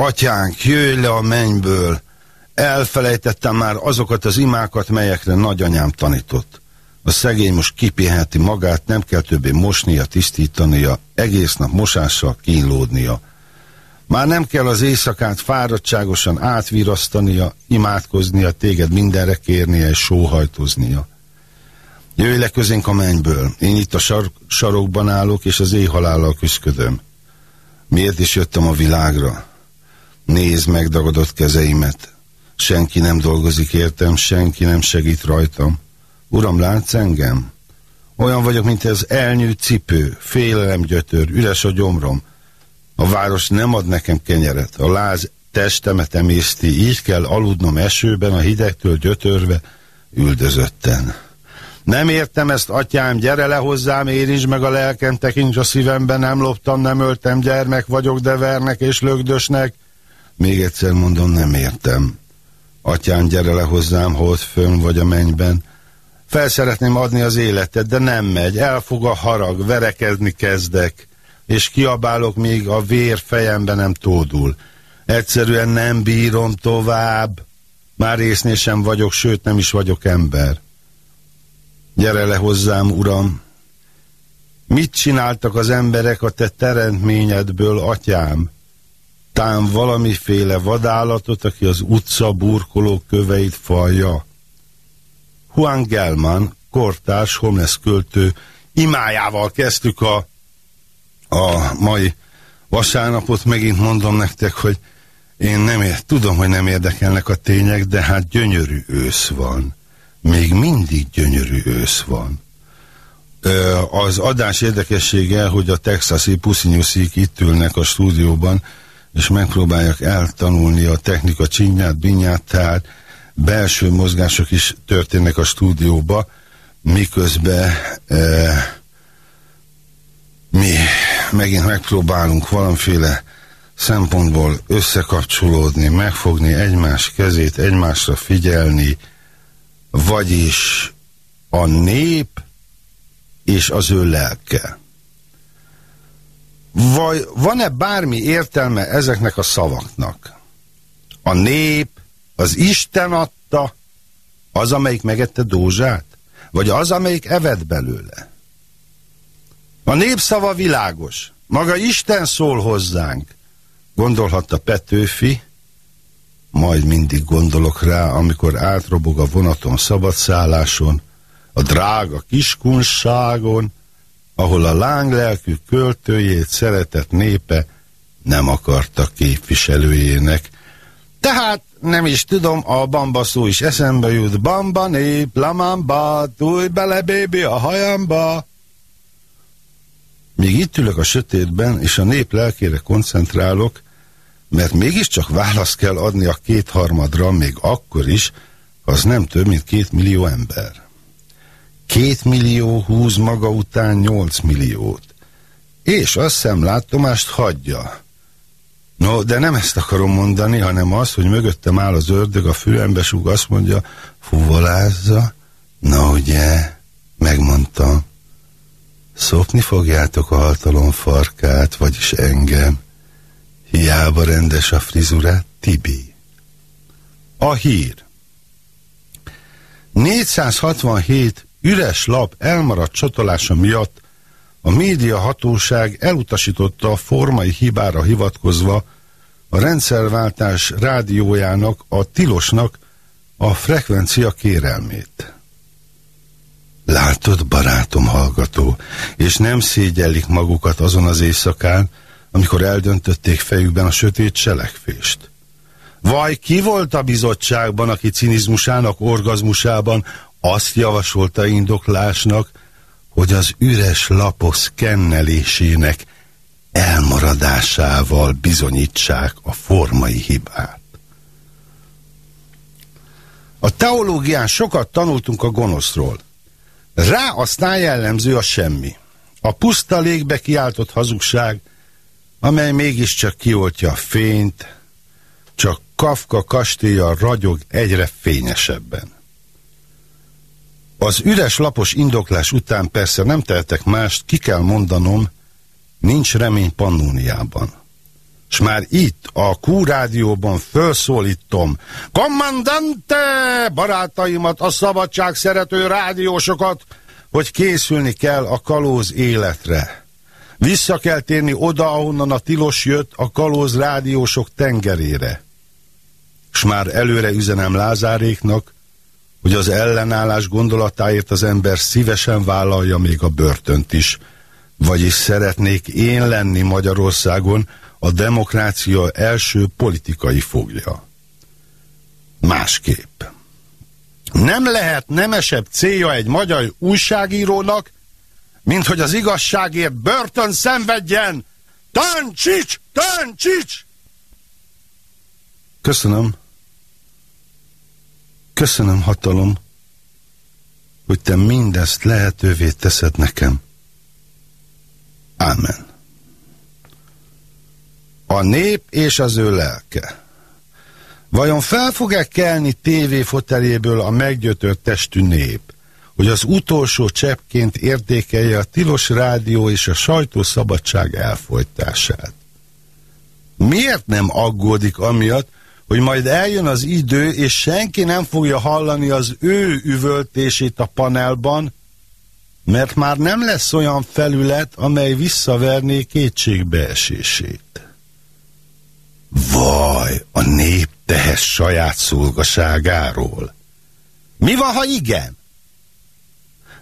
Atyánk, jöjj le a mennyből! Elfelejtettem már azokat az imákat, melyekre nagyanyám tanított. A szegény most kipiheti magát, nem kell többé mosnia, tisztítania, egész nap mosással kínlódnia. Már nem kell az éjszakát fáradtságosan átvirasztania, imádkoznia, téged mindenre kérnie és sóhajtoznia. Jöjj le közénk a mennyből, én itt a sar sarokban állok, és az éjhalállal küzdködöm. Miért is jöttem a világra? Nézd megdagadott kezeimet. Senki nem dolgozik értem, senki nem segít rajtam. Uram, látsz engem? Olyan vagyok, mint ez elnyűjt cipő, félelem gyötör, üres a gyomrom. A város nem ad nekem kenyeret, a láz testemet emészti, így kell aludnom esőben, a hidegtől gyötörve, üldözötten. Nem értem ezt, atyám, gyere le hozzám, érints meg a lelkem, tekints a szívembe, nem loptam, nem öltem, gyermek vagyok, de vernek és lögdösnek. Még egyszer mondom, nem értem. Atyám, gyere le hozzám, ott fönn vagy a mennyben. Fel szeretném adni az életet, de nem megy, elfog a harag, verekedni kezdek, és kiabálok, még a vér fejembe nem tódul. Egyszerűen nem bírom tovább. Már észnél sem vagyok, sőt nem is vagyok ember. Gyere le hozzám, uram! Mit csináltak az emberek a te teremtményedből, atyám? Tám valamiféle vadállatot, aki az utca burkoló köveit falja. Juan Gelman, kortárs homeless költő, imájával kezdtük a, a mai vasárnapot. Megint mondom nektek, hogy én nem ér, tudom, hogy nem érdekelnek a tények, de hát gyönyörű ősz van. Még mindig gyönyörű ősz van. Az adás érdekessége, hogy a texasi puszinyuszik itt ülnek a stúdióban, és megpróbálják eltanulni a technika csinyát, binyát, tehát belső mozgások is történnek a stúdióba, miközben e, mi megint megpróbálunk valamiféle szempontból összekapcsolódni, megfogni egymás kezét, egymásra figyelni, vagyis a nép és az ő lelke. Vagy van-e bármi értelme ezeknek a szavaknak? A nép, az Isten adta, az, amelyik megette Dózsát? Vagy az, amelyik evett belőle? A népszava világos. Maga Isten szól hozzánk. Gondolhatta Petőfi, majd mindig gondolok rá, amikor átrobog a vonaton szabadszálláson, a drága kiskunságon, ahol a lánglelkű költőjét szeretett népe nem akarta képviselőjének. Tehát nem is tudom, a bamba szó is eszembe jut. Bamba nép, lamamba, túlj bele, bébi, a hajamba. Míg itt ülök a sötétben, és a nép lelkére koncentrálok, mert mégiscsak választ kell adni a kétharmadra, még akkor is, az nem több, mint két millió ember. Két millió húz maga után nyolc milliót. És azt hiszem látomást hagyja. No, de nem ezt akarom mondani, hanem az, hogy mögöttem áll az ördög, a fülembe súg, azt mondja, fuvolázza, na ugye, megmondtam, szopni fogjátok a hatalom farkát, vagyis engem, hiába rendes a frizurát, Tibi. A hír 467 üres lap elmaradt csatolása miatt a média hatóság elutasította a formai hibára hivatkozva a rendszerváltás rádiójának, a tilosnak a frekvencia kérelmét. Látod, barátom hallgató, és nem szégyellik magukat azon az éjszakán, amikor eldöntötték fejükben a sötét selekvést. Vaj, ki volt a bizottságban, aki cinizmusának orgazmusában azt javasolta indoklásnak, hogy az üres lapos kennelésének elmaradásával bizonyítsák a formai hibát. A teológián sokat tanultunk a gonoszról. Rá aztán jellemző a semmi. A puszta légbe kiáltott hazugság, amely mégiscsak kioltja a fényt, csak Kafka kastélya ragyog egyre fényesebben. Az üres lapos indoklás után persze nem tehetek mást, ki kell mondanom, nincs remény Pannóniában. és már itt a Q-rádióban felszólítom. Kommandante! Barátaimat, a szabadság szerető rádiósokat, hogy készülni kell a kalóz életre. Vissza kell térni oda, ahonnan a tilos jött a kalóz rádiósok tengerére. S már előre üzenem Lázáréknak, hogy az ellenállás gondolatáért az ember szívesen vállalja még a börtönt is, vagyis szeretnék én lenni Magyarországon a demokrácia első politikai fogja. Másképp. Nem lehet nemesebb célja egy magyar újságírónak, mint hogy az igazságért börtön szenvedjen. Tancsics! Tancsics! Köszönöm. Köszönöm, hatalom, hogy te mindezt lehetővé teszed nekem. Ámen. A nép és az ő lelke. Vajon fel fog-e kelni tévéfoteléből a meggyötört testű nép, hogy az utolsó cseppként értékelje a tilos rádió és a sajtószabadság elfolytását? Miért nem aggódik amiatt, hogy majd eljön az idő, és senki nem fogja hallani az ő üvöltését a panelban, mert már nem lesz olyan felület, amely visszaverné kétségbeesését. Vaj, a nép tehes saját szolgaságáról. Mi van, ha igen?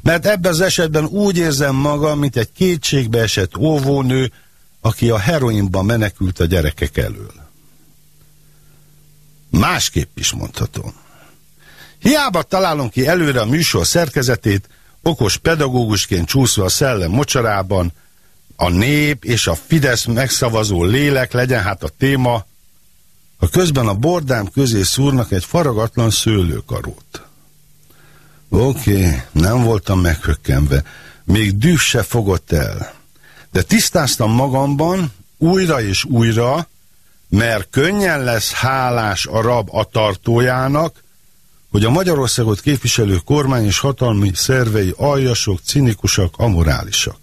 Mert ebben az esetben úgy érzem magam, mint egy kétségbeesett óvónő, aki a heroinban menekült a gyerekek elől. Másképp is mondhatom. Hiába találom ki előre a műsor szerkezetét, okos pedagógusként csúszva a szellem mocsarában, a nép és a Fidesz megszavazó lélek legyen hát a téma, a közben a bordám közé szúrnak egy faragatlan szőlőkarót. Oké, okay, nem voltam meghökkenve, még düh se fogott el. De tisztáztam magamban újra és újra, mert könnyen lesz hálás a rab a tartójának, hogy a Magyarországot képviselő kormány és hatalmi szervei aljasok, cinikusak, amorálisak.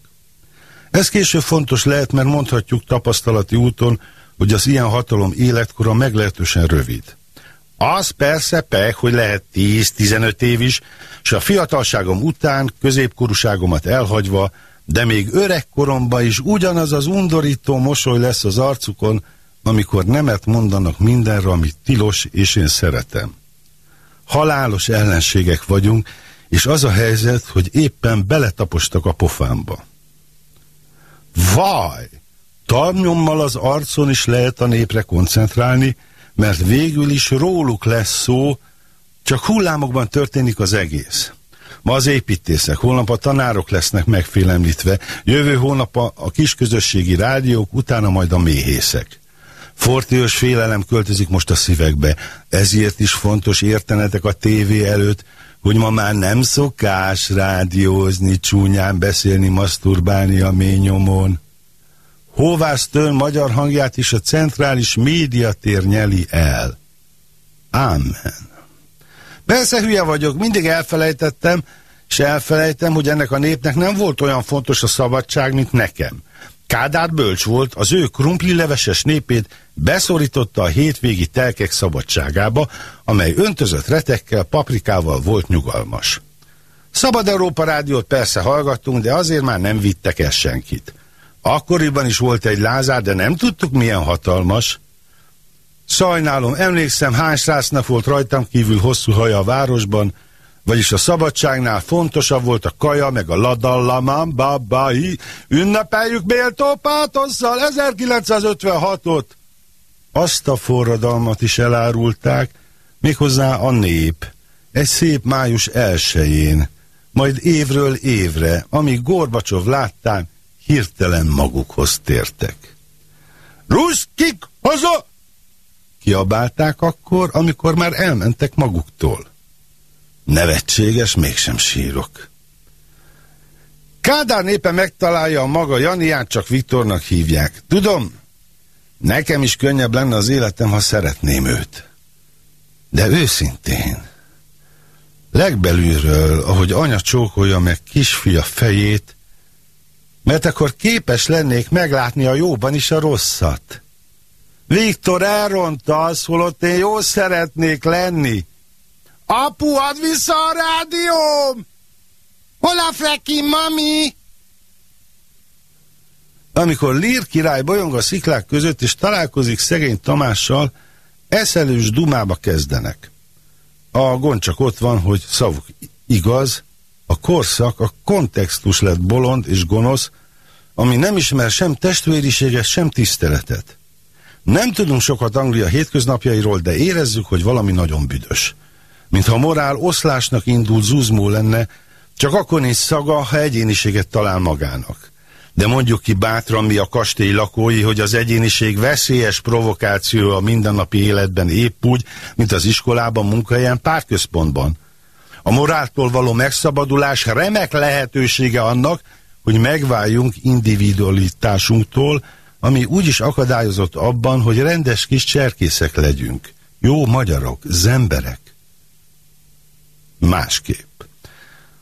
Ez később fontos lehet, mert mondhatjuk tapasztalati úton, hogy az ilyen hatalom életkora meglehetősen rövid. Az persze pek, hogy lehet 10-15 év is, és a fiatalságom után, középkorúságomat elhagyva, de még öregkoromban is ugyanaz az undorító mosoly lesz az arcukon, amikor nemet mondanak mindenre, amit tilos, és én szeretem. Halálos ellenségek vagyunk, és az a helyzet, hogy éppen beletapostak a pofámba. Vaj! Tarnyommal az arcon is lehet a népre koncentrálni, mert végül is róluk lesz szó, csak hullámokban történik az egész. Ma az építészek, holnap a tanárok lesznek megfélemlítve, jövő hónap a, a kisközösségi rádiók, utána majd a méhészek. Fortiós félelem költözik most a szívekbe, ezért is fontos értenetek a tévé előtt, hogy ma már nem szokás rádiózni, csúnyán beszélni, maszturbálni a ményomon. Hóvász tön magyar hangját is a centrális médiatér nyeli el. Ámen. Persze hülye vagyok, mindig elfelejtettem, és elfelejtem, hogy ennek a népnek nem volt olyan fontos a szabadság, mint nekem. Kádár bölcs volt, az ő krumplileveses népét beszorította a hétvégi telkek szabadságába, amely öntözött retekkel, paprikával volt nyugalmas. Szabad Európa rádiót persze hallgattunk, de azért már nem vittek el senkit. Akkoriban is volt egy Lázár, de nem tudtuk milyen hatalmas. Sajnálom, emlékszem, hány srácnak volt rajtam kívül hosszú haja a városban, vagyis a szabadságnál fontosabb volt a kaja, meg a ladallamám, babai, ünnepeljük méltó pátosszal 1956-ot. Azt a forradalmat is elárulták, méghozzá a nép, egy szép május elsején, majd évről évre, amíg Gorbacsov láttán, hirtelen magukhoz tértek. Ruszkik, haza! Kiabálták akkor, amikor már elmentek maguktól. Nevetséges, mégsem sírok. Kádár népe megtalálja a maga Janiát, csak Viktornak hívják. Tudom, nekem is könnyebb lenne az életem, ha szeretném őt. De őszintén, legbelülről, ahogy anya csókolja meg kisfia fejét, mert akkor képes lennék meglátni a jóban is a rosszat. Viktor elrontasz, holott én jól szeretnék lenni. Apu, add vissza a rádióm! Hol a freki, mami? Amikor Lír király bolyong a sziklák között, és találkozik szegény Tamással, eszelős dumába kezdenek. A gond csak ott van, hogy szavuk igaz, a korszak, a kontextus lett bolond és gonosz, ami nem ismer sem testvériséget, sem tiszteletet. Nem tudunk sokat Anglia hétköznapjairól, de érezzük, hogy valami nagyon büdös. Mintha a morál oszlásnak indult zuzmó lenne, csak akkor nincs szaga, ha egyéniséget talál magának. De mondjuk ki bátran mi a kastély lakói, hogy az egyéniség veszélyes provokáció a mindennapi életben épp úgy, mint az iskolában, munkahelyen, pártközpontban. A moráltól való megszabadulás remek lehetősége annak, hogy megváljunk individualitásunktól, ami úgyis akadályozott abban, hogy rendes kis cserkészek legyünk. Jó magyarok, zemberek. Másképp.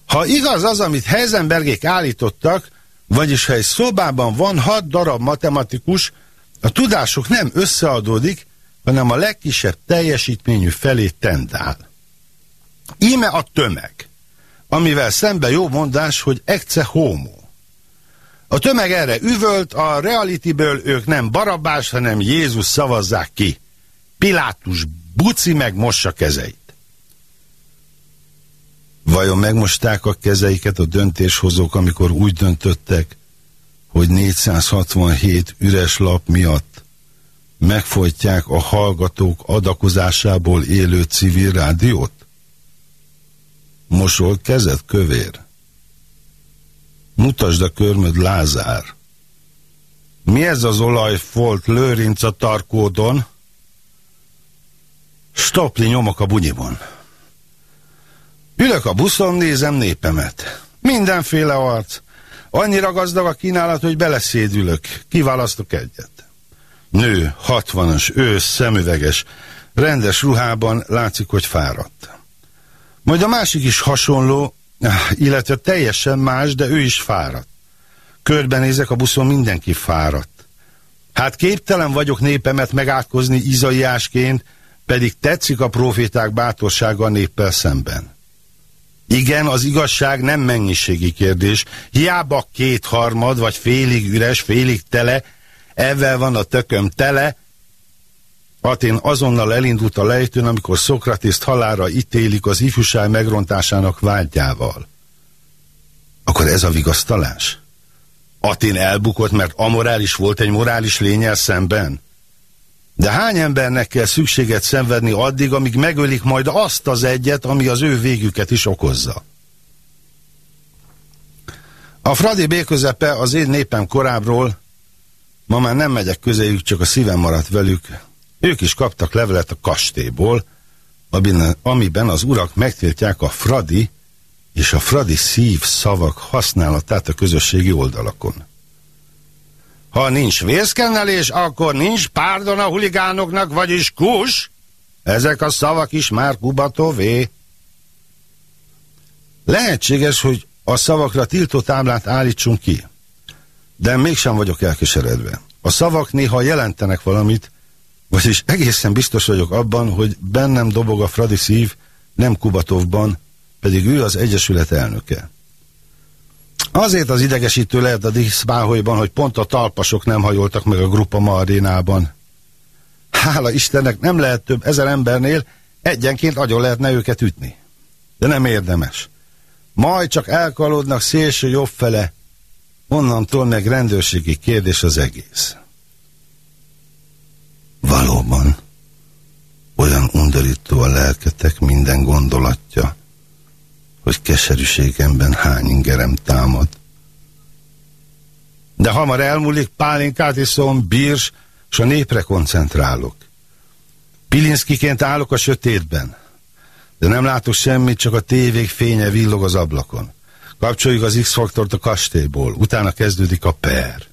Ha igaz az, amit Heisenbergék állítottak, vagyis ha egy szobában van hat darab matematikus, a tudásuk nem összeadódik, hanem a legkisebb teljesítményű felé tendál. Íme a tömeg, amivel szembe jó mondás, hogy ecce homo. A tömeg erre üvölt, a realityből ők nem Barabás, hanem Jézus szavazzák ki. Pilátus buci meg mossa kezeit. Vajon megmosták a kezeiket a döntéshozók, amikor úgy döntöttek, hogy 467 üres lap miatt megfojtják a hallgatók adakozásából élő civil rádiót? Mosol kezed, kövér? Mutasd a körmöd, Lázár! Mi ez az olajfolt lőrinc a tarkódon? Stopli nyomok a bunyibon. Ülök a buszon, nézem népemet. Mindenféle arc. Annyira gazdag a kínálat, hogy beleszédülök. Kiválasztok egyet. Nő, hatvanas, ősz, szemüveges, rendes ruhában látszik, hogy fáradt. Majd a másik is hasonló, illetve teljesen más, de ő is fáradt. Körbenézek a buszon, mindenki fáradt. Hát képtelen vagyok népemet megátkozni izaiásként, pedig tetszik a proféták bátorsága a néppel szemben. Igen, az igazság nem mennyiségi kérdés. Hiába kétharmad, vagy félig üres, félig tele, ezzel van a tököm tele. Atén azonnal elindult a lejtőn, amikor Szokratiszt halára ítélik az ifjúság megrontásának vágyával. Akkor ez a vigasztalás? Atén elbukott, mert amorális volt egy morális lényel szemben? De hány embernek kell szükséget szenvedni addig, amíg megölik majd azt az egyet, ami az ő végüket is okozza? A Fradi béközepe az én népem korábbról, ma már nem megyek közéjük, csak a szívem maradt velük. Ők is kaptak levelet a kastélyból, amiben az urak megtiltják a Fradi és a Fradi szív szavak használatát a közösségi oldalakon. Ha nincs vészkennelés, akkor nincs párdon a huligánoknak, vagyis kus. Ezek a szavak is már Kubatové. Lehetséges, hogy a szavakra tiltó táblát állítsunk ki. De mégsem vagyok elkeseredve. A szavak néha jelentenek valamit, vagyis egészen biztos vagyok abban, hogy bennem dobog a Fradi szív, nem Kubatovban, pedig ő az Egyesület elnöke. Azért az idegesítő lehet a diszbáholyban, hogy pont a talpasok nem hajoltak meg a Grupa Marinában. Hála Istennek nem lehet több ezer embernél, egyenként agyon lehetne őket ütni. De nem érdemes. Majd csak elkalódnak szélső jobb fele, onnantól meg rendőrségi kérdés az egész. Valóban, olyan undorító a lelketek minden gondolatja, hogy keserűségemben hány ingerem támad. De hamar elmúlik, pálinkát iszom, bírs, s a népre koncentrálok. Pilinszkiként állok a sötétben, de nem látok semmit, csak a tévék fénye villog az ablakon. Kapcsoljuk az X-faktort a kastélyból, utána kezdődik a per.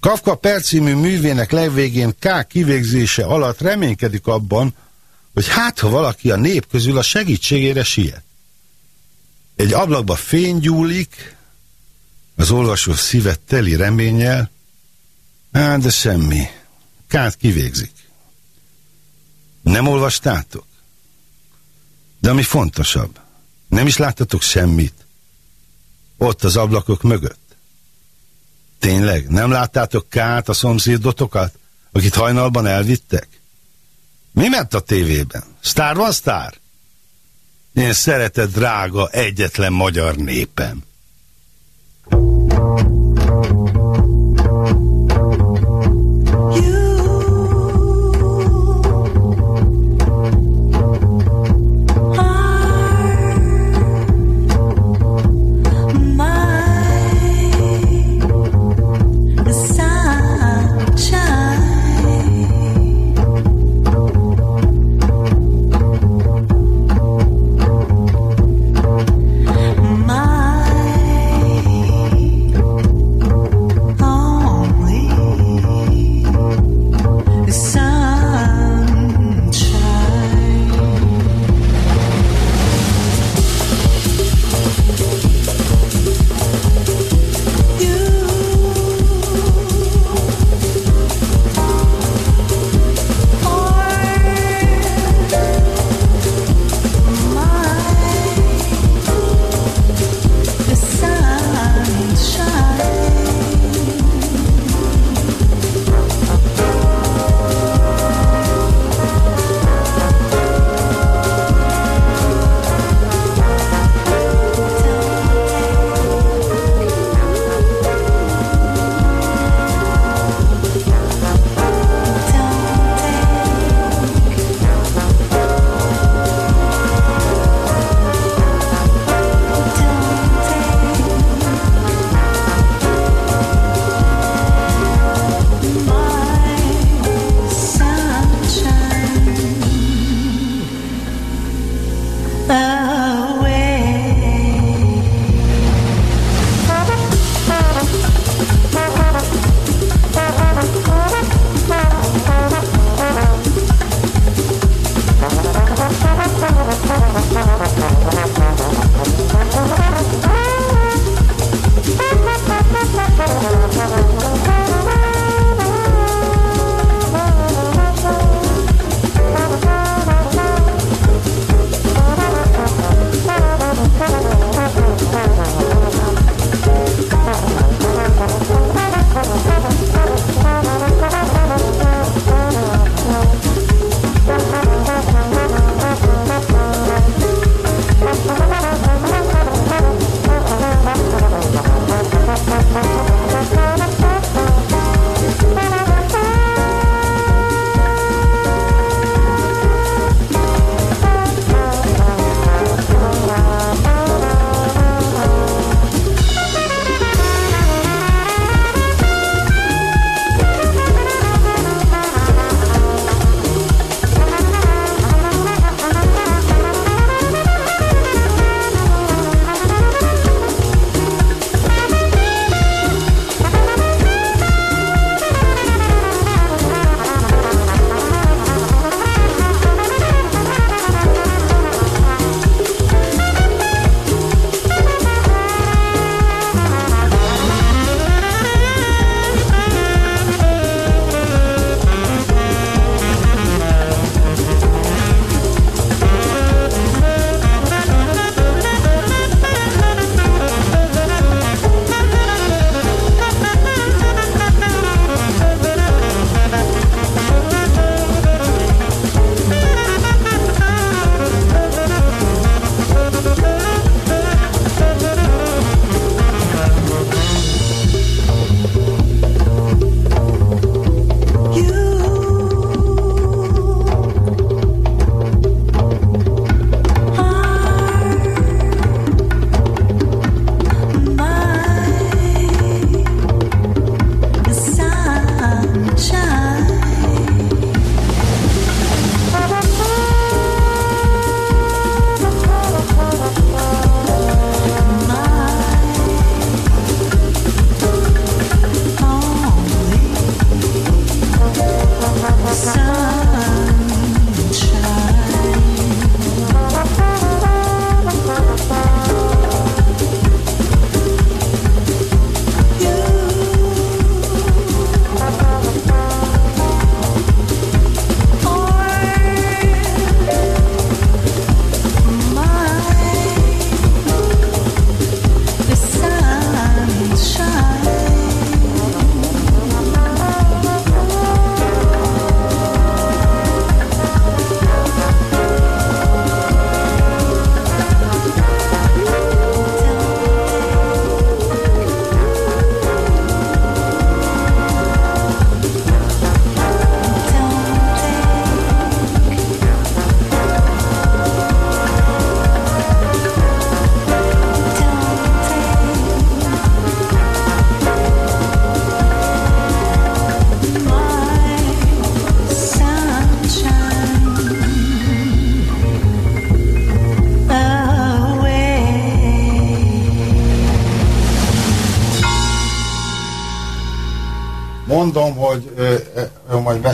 Kafka Per című művének legvégén K kivégzése alatt reménykedik abban, hogy hát ha valaki a nép közül a segítségére siet. Egy ablakba fény gyúlik, az olvasó szívet teli reménnyel, hát de semmi. Kát kivégzik. Nem olvastátok? De ami fontosabb, nem is láttatok semmit? Ott az ablakok mögött. Tényleg, nem láttátok Kát, a szomszédotokat, akit hajnalban elvittek? Mi ment a tévében? Sztár van sztár? Én szeretett drága egyetlen magyar népem.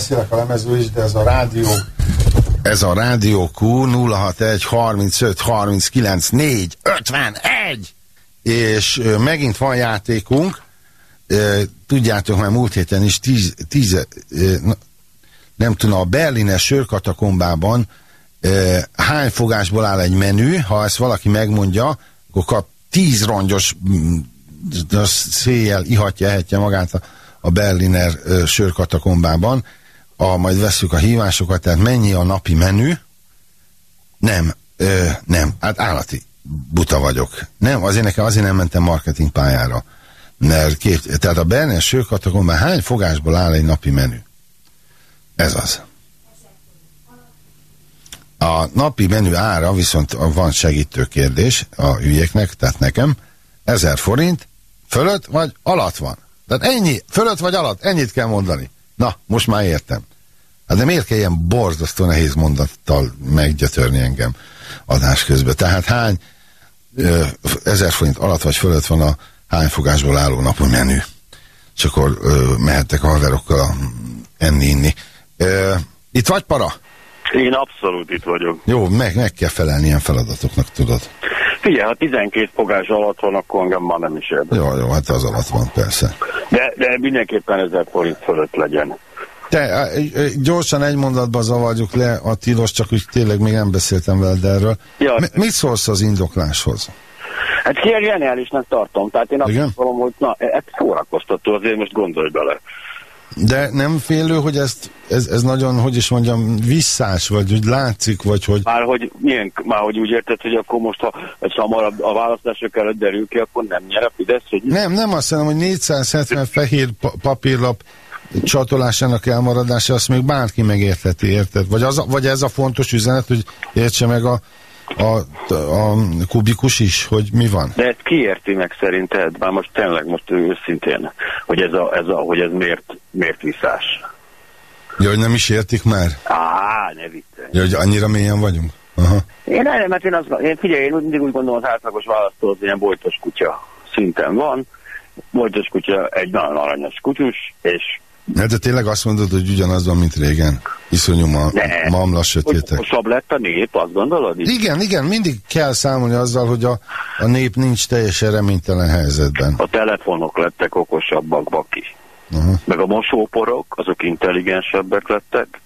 Beszélek a lemezről is, de ez a rádió. Ez a Rádió Q 061 35 39 4 51 és megint van játékunk. Tudjátok, már múlt héten is 10, 10 ö, nem tudom, a berlines sörkatakombában hány fogásból áll egy menü, ha ezt valaki megmondja, akkor kap 10 rongyos mm, széjjel ihatja, ehetje magát a, a Berliner sörkatakombában, a, majd veszük a hívásokat, tehát mennyi a napi menü? Nem, ö, nem, hát állati buta vagyok. Nem, azért nekem azért nem mentem marketing pályára. Mert két, tehát a Berliner sörkatakombában hány fogásból áll egy napi menü? Ez az. A napi menü ára viszont van segítő kérdés a hülyéknek, tehát nekem, 1000 forint, fölött vagy alatt van. Tehát ennyi, fölött vagy alatt, ennyit kell mondani. Na, most már értem. Hát de miért kell ilyen borzasztó nehéz mondattal meggyötörni engem adás közben? Tehát hány ö, ezer forint alatt vagy fölött van a hány fogásból álló napi menü? És akkor ö, mehettek haverokkal enni-inni. Itt vagy para? Én abszolút itt vagyok. Jó, meg, meg kell felelni ilyen feladatoknak, tudod. Figyelj, ha 12 fogás alatt van, akkor engem már nem is érdekel. Jó, jó, hát az alatt van, persze. De, de mindenképpen 1000 forint fölött legyen. Te, gyorsan egy mondatba zavarjuk le a tilos, csak úgy tényleg még nem beszéltem veled erről. Ja. Mi, mit szólsz az indokláshoz? Hát ilyen geniálisnak tartom. Tehát én azt mondom, hogy na, ez szórakoztató, azért most gondolj bele. De nem félő, hogy ezt, ez, ez nagyon, hogy is mondjam, visszás, vagy hogy látszik, vagy hogy... Már hogy, milyen, már hogy úgy érted, hogy akkor most, ha ez hamarabb a választások előtt derül ki, akkor nem nyer a Fidesz? Hogy... Nem, nem azt mondom, hogy 470 fehér pa papírlap csatolásának elmaradása, azt még bárki megértheti, érted? Vagy, az, vagy ez a fontos üzenet, hogy értse meg a, a, a kubikus is, hogy mi van? De ezt kiérti meg szerinted? Már most tényleg, most őszintén, hogy ez, a, ez, a, hogy ez miért, miért visszás? Ja, hogy nem is értik már? Á, ne viccelj. Ja, hogy annyira mélyen vagyunk? Aha. Én nem, mert én, azt, én figyelj, én mindig úgy gondolom, az átlagos választó az ilyen bojtos kutya szinten van. Bojtos kutya egy nagyon aranyos kutyus, és Ne, de tényleg azt mondod, hogy ugyanaz van, mint régen? Iszonyú ma, Ne. mamla sötétek. okosabb lett a nép, azt gondolod? Igen, igen, mindig kell számolni azzal, hogy a, a nép nincs teljesen reménytelen helyzetben. A telefonok lettek okosabbak, baki. Aha. Meg a mosóporok, azok intelligensebbek lettek.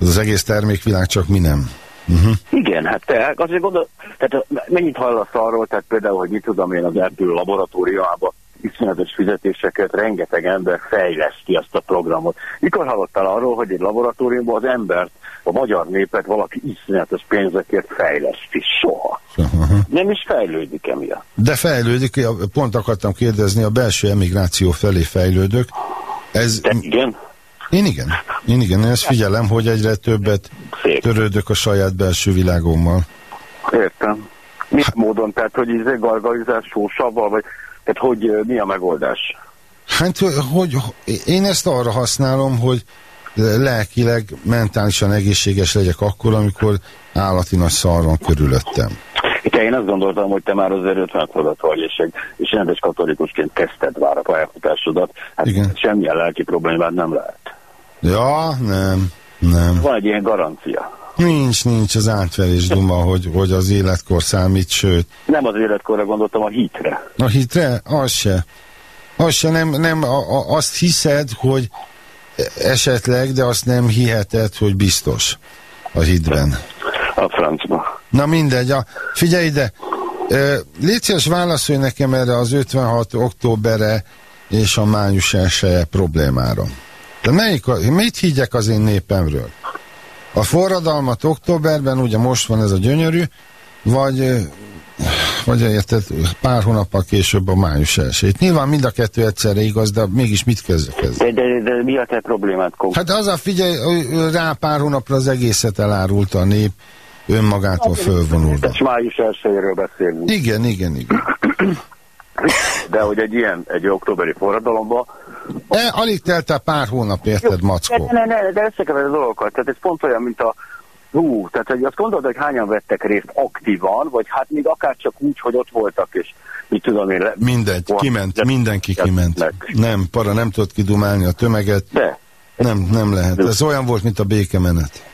Ez az egész termékvilág csak mi nem. Uh-huh. Igen, hát te azért gondol, tehát mennyit hallasz arról, tehát például, hogy mit tudom én az Apple laboratóriumában iszonyatos fizetéseket, rengeteg ember fejleszti azt a programot. Mikor hallottál arról, hogy egy laboratóriumban az embert, a magyar népet valaki iszonyatos pénzekért fejleszti? Soha. Aha. Nem is fejlődik emiatt. De fejlődik, pont akartam kérdezni, a belső emigráció felé fejlődök. Ez, De igen, én igen, én igen, én ezt figyelem, hogy egyre többet szép. törődök a saját belső világommal. Értem. Mit módon? Tehát, hogy izé gargalizás sósavval, vagy tehát, hogy mi a megoldás? Hát, hogy én ezt arra használom, hogy lelkileg, mentálisan egészséges legyek akkor, amikor állati nagy szar van körülöttem. Te én azt gondoltam, hogy te már azért 50 fölött vagy, és, és rendes katolikusként kezdted már a pályafutásodat. Hát Igen. semmilyen lelki problémád nem lehet. Ja, nem, nem. Van egy ilyen garancia. Nincs, nincs az átverés duma, hogy, hogy az életkor számít, sőt. Nem az életkorra gondoltam, a hitre. A hitre? Az se. Az se, nem, nem a, a, azt hiszed, hogy esetleg, de azt nem hiheted, hogy biztos a hitben. A francba. Na mindegy, a, figyelj ide, légy szíves, válaszolj nekem erre az 56 októberre és a május 1 problémára. De melyik, a- mit higgyek az én népemről? A forradalmat októberben, ugye most van ez a gyönyörű, vagy, vagy érted, pár hónappal később a május 1 Nyilván mind a kettő egyszerre igaz, de mégis mit kezdek ezzel? De, de, de mi a te problémád? Hát az a figyelj, rá pár hónapra az egészet elárulta a nép, önmagától fölvonulva. Tehát május elsőjéről beszélünk. Igen, igen, igen. De hogy egy ilyen, egy októberi forradalomban... E, alig telt el pár hónap, érted, mackó? Ne, ne, ne, de összekevered a dolgokat. Tehát ez pont olyan, mint a Hú, tehát hogy azt gondolod, hogy hányan vettek részt aktívan, vagy hát még akár csak úgy, hogy ott voltak, és mit tudom én... Mindegy, kiment, mindenki kiment. Nem, para nem tudott kidumálni a tömeget. De. Nem, nem lehet. Ez olyan volt, mint a békemenet.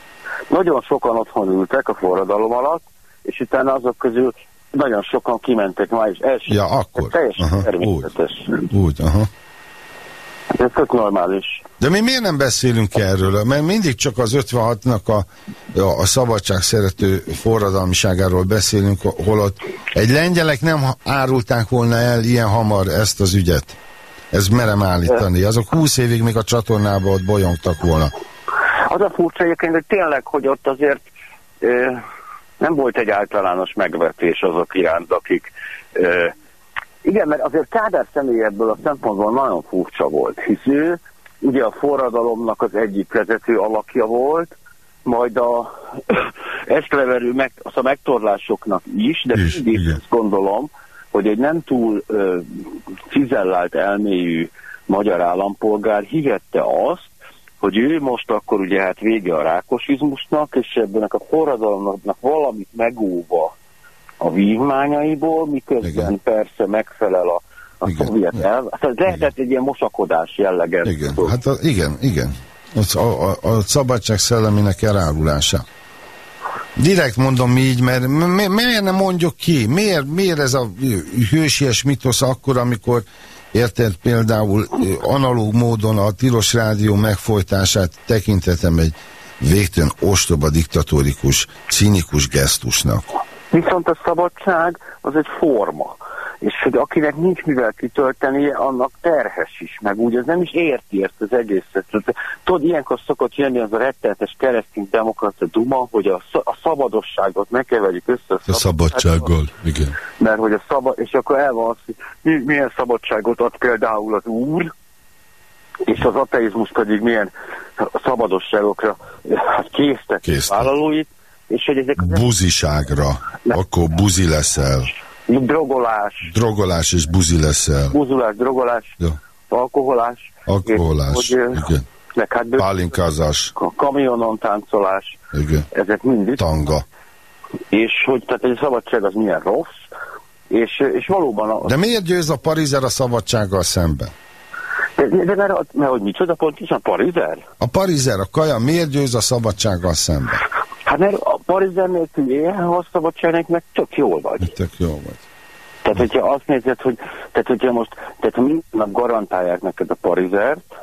Nagyon sokan otthon ültek a forradalom alatt, és utána azok közül nagyon sokan kimentek már is első. Ja, akkor. Teljesen aha, természetes. Úgy, úgy, aha. Ez tök normális. De mi miért nem beszélünk erről? Mert mindig csak az 56-nak a, a, a szabadság szerető forradalmiságáról beszélünk, holott egy lengyelek nem árulták volna el ilyen hamar ezt az ügyet. Ez merem állítani. Azok 20 évig még a csatornában ott bolyongtak volna. Az a furcsa egyébként, hogy tényleg, hogy ott azért nem volt egy általános megvetés azok iránt, akik... Ö, igen, mert azért Kádár személy ebből a szempontból nagyon furcsa volt, hisz ő ugye a forradalomnak az egyik vezető alakja volt, majd a eszkleverő meg, az a megtorlásoknak is, de is, mindig azt gondolom, hogy egy nem túl ö, cizellált elmélyű magyar állampolgár hihette azt, hogy ő most akkor ugye hát vége a rákosizmusnak, és ebben a forradalomnak valamit megóva a vívmányaiból, miközben Igen. persze megfelel a, a igen. szovjet el. Hát lehetett egy ilyen mosakodás jellege. Igen, hát a, igen, igen. A, a, a szabadság szellemének elárulása. Direkt mondom így, mert mi, miért nem mondjuk ki? Miért, miért ez a hősies mitosz akkor, amikor Érted például analóg módon a tilos rádió megfojtását tekintetem egy végtelen ostoba diktatórikus, cinikus gesztusnak. Viszont a szabadság az egy forma és hogy akinek nincs mivel kitöltenie, annak terhes is, meg úgy az nem is érti ezt az egészet. Tudod, ilyenkor szokott jönni az a rettenetes keresztény demokrata duma, hogy a, a szabadosságot ne keverjük össze a, a szabadsággal. igen. Mert hogy a szabad, és akkor el van az, hogy mi, milyen szabadságot ad például az Úr, és az ateizmus pedig milyen szabadosságokra hát késztek Késztek. vállalóit, és hogy ezek... Buziságra, akkor buzi leszel. Drogolás. Drogolás és buzi leszel. Buzulás, drogolás, ja. alkoholás. Alkoholás, és, hogy, igen. Meg hát Pálinkázás. Kamionon táncolás. Igen. Ezek mind. Tanga. És hogy tehát egy szabadság az milyen rossz. És, és valóban... A... De miért győz a parizer a szabadsággal szemben? De, de, de mert, mert hogy micsoda pontosan parizer? A parizer, a kaja miért győz a szabadsággal szemben? Hát mert a parizer nélkül ilyen hosszabadságnak meg tök jól vagy. Tök jól vagy. Tehát, hogyha azt nézed, hogy, tehát, hogyha most, tehát minden nap garantálják neked a parizert,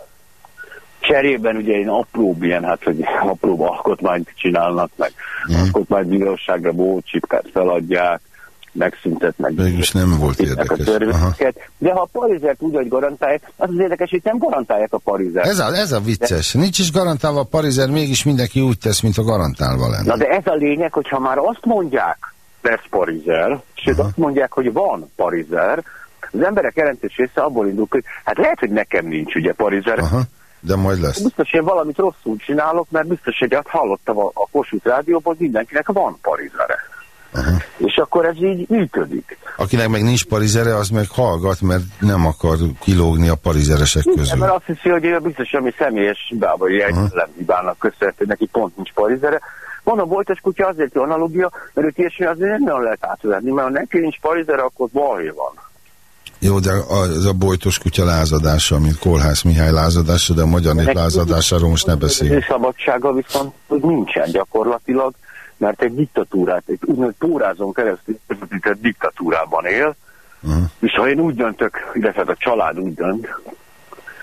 cserében ugye én apróbb ilyen, hát, hogy apróbb alkotmányt csinálnak, meg mm. alkotmánybíróságra bócsipkát feladják, megszüntetnek. Mégis nem volt érdekes. A De ha a parizert úgy, hogy garantálják, az az érdekes, hogy nem garantálják a parizert. Ez a, ez a vicces. De... Nincs is garantálva a parizer, mégis mindenki úgy tesz, mint a garantálva lenne. Na de ez a lényeg, hogyha már azt mondják, lesz parizer, sőt azt mondják, hogy van parizer, az emberek jelentős része abból indul, hogy hát lehet, hogy nekem nincs ugye parizer. Aha. De majd lesz. Biztos, hogy valamit rosszul csinálok, mert biztos, hogy azt hallottam a, a Kossuth Rádióban, hogy mindenkinek van parizere. Aha. És akkor ez így működik. Akinek meg nincs parizere, az meg hallgat, mert nem akar kilógni a parizeresek közül. Igen, mert azt hiszi, hogy ő biztos, ami személyes egyetlen hibának köszönhető, neki pont nincs parizere. Mondom, boltos kutya azért jó analogia, mert őt ilyesmi azért nem nagyon lehet átvenni, mert ha neki nincs parizere, akkor balhé van. Jó, de az a bojtos kutya lázadása, mint Kolhász Mihály lázadása, de a magyar nép lázadásáról most ne beszéljünk. szabadsága viszont nincsen gyakorlatilag mert egy diktatúrát, egy úgynevezett pórázon keresztül egy diktatúrában él, uh-huh. és ha én úgy döntök, illetve a család úgy dönt,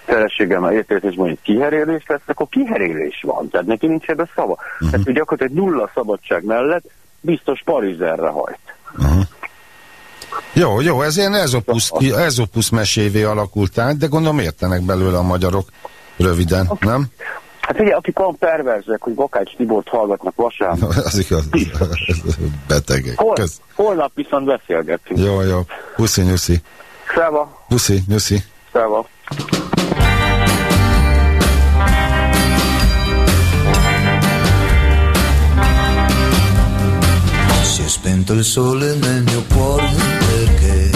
feleségemmel értékesben, hogy kiherélés lesz, akkor kiherélés van, tehát neki nincs ebbe szava. Uh-huh. Tehát hogy gyakorlatilag nulla szabadság mellett biztos Parizerre hajt. Uh-huh. Jó, jó, ez ilyen ezopusz, ezopusz mesévé alakult át, de gondolom értenek belőle a magyarok röviden, nem? Hát ugye, akik olyan perverzek, hogy Bakács Tibort hallgatnak vasárnap. Az igaz. Betegek. Hol, holnap viszont beszélgetünk. Jó, jó. Puszi, nyuszi. Szeva. Puszi, nyuszi. Szeva. Si è spento il sole nel mio cuore perché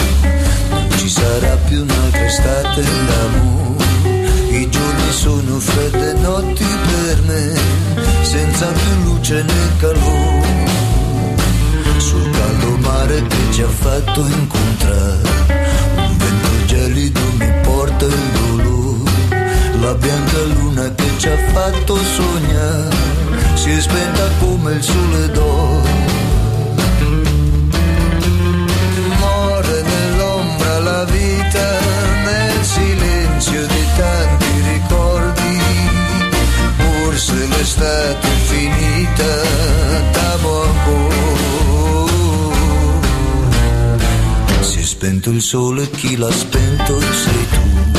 non ci sarà più un'altra estate d'amore fredde notti per me senza più luce né calore, sul caldo mare che ci ha fatto incontrare, un vento gelido mi porta il dolore, la bianca luna che ci ha fatto sognare, si è spenta come il sole d'oro. Muore nell'ombra la vita, nel silenzio di tanti forse l'estate è finita, t'amo ancora. Si è spento il sole, chi l'ha spento sei tu,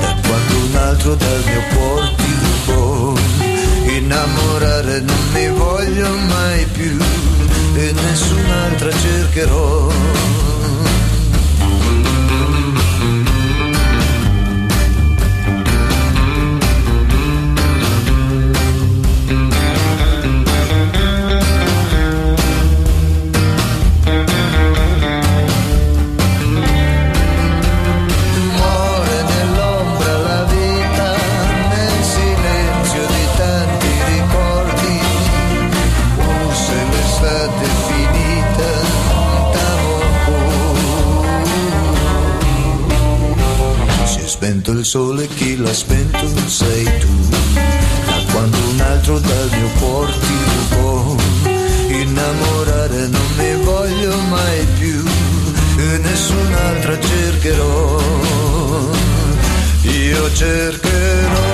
da quando un altro dal mio cuore ti rubò. Innamorare non mi voglio mai più e nessun'altra cercherò. Spento il sole, chi l'ha spento sei tu. Da quando un altro dal mio cuore ti rubò. Innamorare non mi voglio mai più e nessun'altra cercherò. Io cercherò.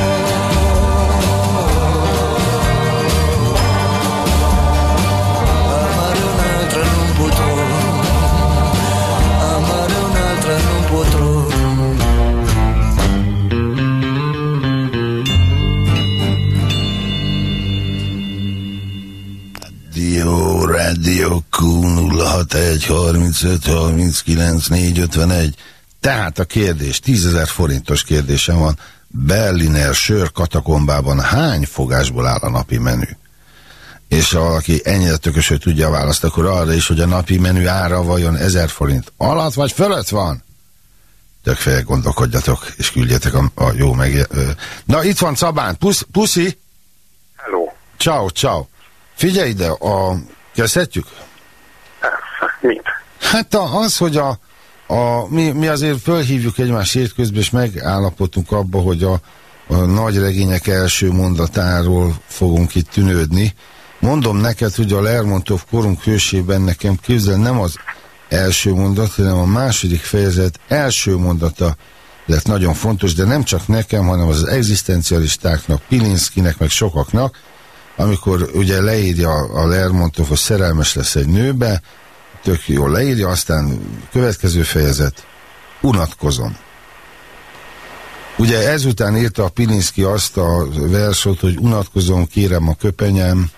061 35 39 451. Tehát a kérdés, 10.000 forintos kérdésem van. Berliner sör katakombában hány fogásból áll a napi menü? És ha valaki ennyire tököső tudja a választ, akkor arra is, hogy a napi menü ára vajon 1000 forint alatt vagy fölött van? Tök fel gondolkodjatok, és küldjetek a, a jó meg... Na, itt van Szabán, Pusz, puszi! Hello. Ciao, ciao. Figyelj ide, a... kezdhetjük? Mit? Hát az, hogy a, a mi, mi azért fölhívjuk egymás hétközben, és megállapodtunk abba, hogy a, a nagy regények első mondatáról fogunk itt tűnődni. Mondom neked, hogy a Lermontov korunk hősében nekem képzel nem az első mondat, hanem a második fejezet első mondata lett nagyon fontos, de nem csak nekem, hanem az egzisztencialistáknak, Pilinszkinek, meg sokaknak, amikor ugye leírja a Lermontov, hogy szerelmes lesz egy nőbe, tök jól leírja, aztán következő fejezet, unatkozom. Ugye ezután írta a Pilinszki azt a versot, hogy unatkozom, kérem a köpenyem,